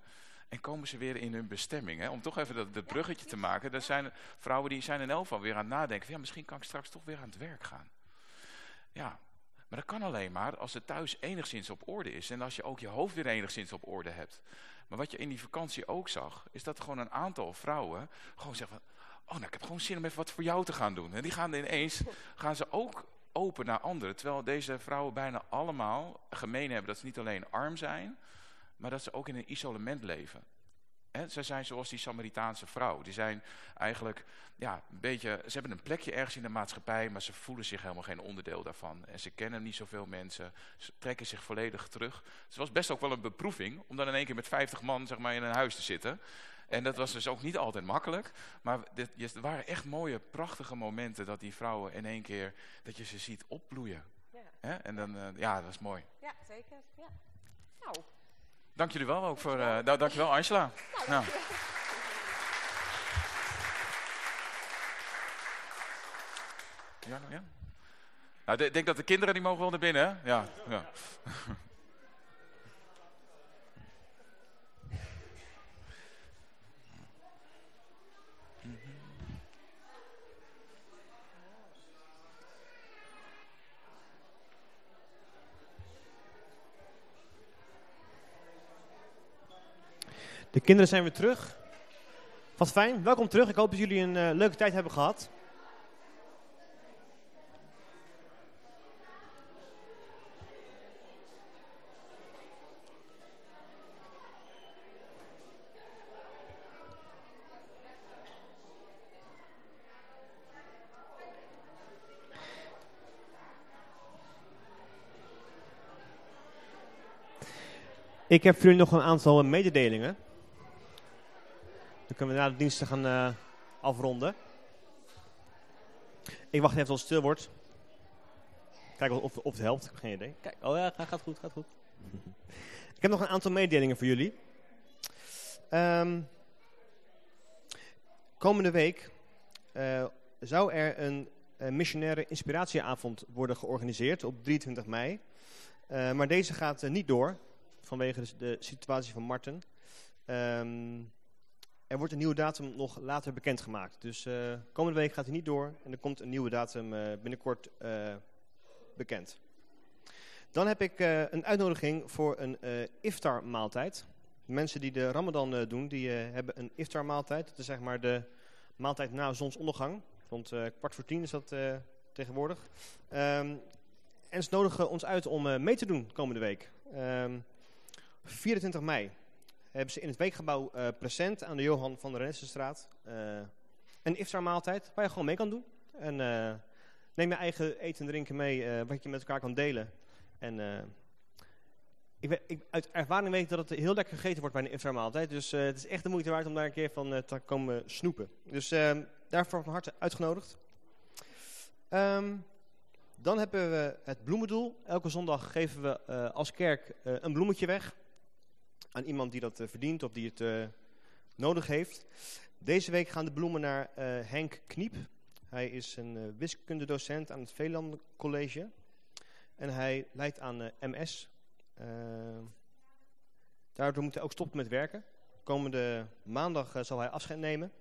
En komen ze weer in hun bestemming. Hè? Om toch even dat, dat bruggetje te maken. Er zijn vrouwen die zijn in elk geval weer aan het nadenken. Van, ja, misschien kan ik straks toch weer aan het werk gaan. Ja, maar dat kan alleen maar als het thuis enigszins op orde is. En als je ook je hoofd weer enigszins op orde hebt. Maar wat je in die vakantie ook zag, is dat gewoon een aantal vrouwen gewoon zeggen van... Oh, nou, ik heb gewoon zin om even wat voor jou te gaan doen. En die gaan ineens, *laughs* gaan ze ook open naar anderen. Terwijl deze vrouwen bijna allemaal gemeen hebben dat ze niet alleen arm zijn, maar dat ze ook in een isolement leven. He, ze zijn zoals die Samaritaanse vrouw. Die zijn eigenlijk, ja, een beetje, ze hebben een plekje ergens in de maatschappij, maar ze voelen zich helemaal geen onderdeel daarvan. En ze kennen niet zoveel mensen, ze trekken zich volledig terug. Het was best ook wel een beproeving om dan in één keer met 50 man zeg maar, in een huis te zitten. En dat was dus ook niet altijd makkelijk. Maar dit, er waren echt mooie, prachtige momenten dat die vrouwen in één keer, dat je ze ziet opbloeien. Ja? En dan, eh, ja, dat is mooi. ja zeker. Ja. Nou, Dank jullie wel ook voor, eh nou, dankjewel Angela. Nou. Ja, ja. Nou, ik denk dat de kinderen die mogen wel naar binnen, hè? Ja, ja. De kinderen zijn weer terug. Wat fijn, welkom terug. Ik hoop dat jullie een eh, leuke tijd hebben gehad. Ik heb voor jullie nog een aantal mededelingen. Dan kunnen we na de diensten gaan eh, afronden. Ik wacht even tot het stil wordt. Kijk of, of het helpt. Ik heb geen idee. Kijk, oh ja, gaat, gaat goed, gaat goed. *laughs* ik heb nog een aantal mededelingen voor jullie. Ehm, komende week eh, zou er een eh, missionaire inspiratieavond worden georganiseerd op 23 mei. Maar deze gaat niet door vanwege de, de situatie van Marten. Ehm, er wordt een nieuwe datum nog later bekendgemaakt. Dus eh, komende week gaat hij niet door en er komt een nieuwe datum eh, binnenkort eh, bekend. Dan heb ik een uitnodiging voor een iftar maaltijd. Mensen die de ramadan doen, die hebben een iftar maaltijd. Dat is zeg maar de maaltijd na zonsondergang. Rond kwart voor tien is dat tegenwoordig. Ehm, en ze nodigen ons uit om mee te doen komende week. Ehm 24 mei hebben ze in het weekgebouw eh present aan de Johan van der Rennessenstraat eh een iftar-maaltijd waar je gewoon mee kan doen. En eh, neem je eigen eten en drinken mee wat je met elkaar kan delen. En ik, weet- ik, uit ervaring weet ik dat het heel lekker gegeten wordt bij een iftar-maaltijd. Dus het is echt de moeite waard om daar een keer van te komen snoepen. Dus daarvoor van harte uitgenodigd. Ehm, dan hebben we het bloemendoel. Elke zondag geven we als kerk een bloemetje weg aan iemand die dat eh, verdient of die het eh, nodig heeft. Deze week gaan de bloemen naar eh, Henk Kniep. Hij is een wiskundedocent aan het Veeland College. En hij leidt aan MS. Daardoor moet hij ook stoppen met werken. Komende maandag zal hij afscheid nemen.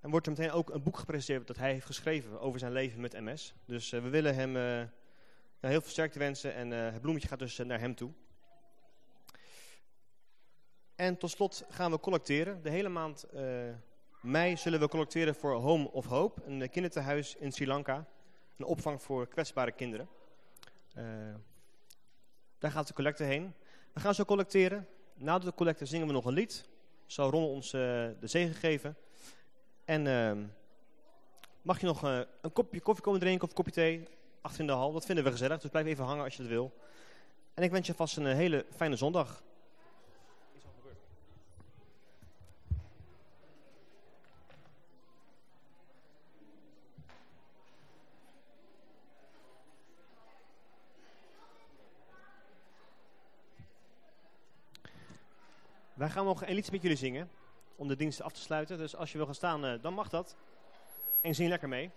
En wordt er meteen ook een boek gepresenteerd dat hij heeft geschreven over zijn leven met MS. Dus we willen hem nou, heel veel sterkte wensen en het bloemetje gaat dus naar hem toe. En tot slot gaan we collecteren. De hele maand eh, mei zullen we collecteren voor Home of Hope, een kinderthuis in Sri Lanka. Een opvang voor kwetsbare kinderen. Eh, daar gaat de collecte heen. We gaan zo collecteren. Na de collecte zingen we nog een lied. Zal Ron ons eh, de zegen geven. En ehm, mag je nog een kopje koffie komen drinken of een kopje thee achter in de hal. Dat vinden we gezellig, dus blijf even hangen als je het wil. En ik wens je vast een hele fijne zondag. Wij gaan nog een liedje met jullie zingen. Om de dienst af te sluiten. Dus als je wil gaan staan, eh, dan mag dat. En zing lekker mee.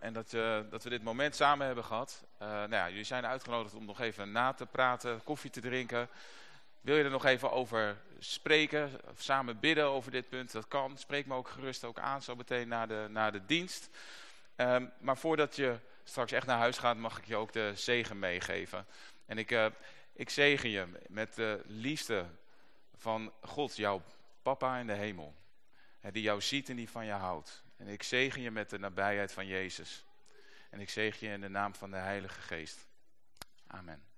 En dat, eh, dat we dit moment samen hebben gehad. Eh, nou ja, jullie zijn uitgenodigd om nog even na te praten, koffie te drinken. Wil je er nog even over spreken, of samen bidden over dit punt? Dat kan. Spreek me ook gerust ook aan zo meteen na de, na de dienst. Ehm, maar voordat je straks echt naar huis gaat, mag ik je ook de zegen meegeven. En ik, eh, ik zegen je met de liefde van God, jouw papa in de hemel. Die jou ziet en die van je houdt. En ik zegen je met de nabijheid van Jezus. En ik zegen je in de naam van de Heilige Geest. Amen.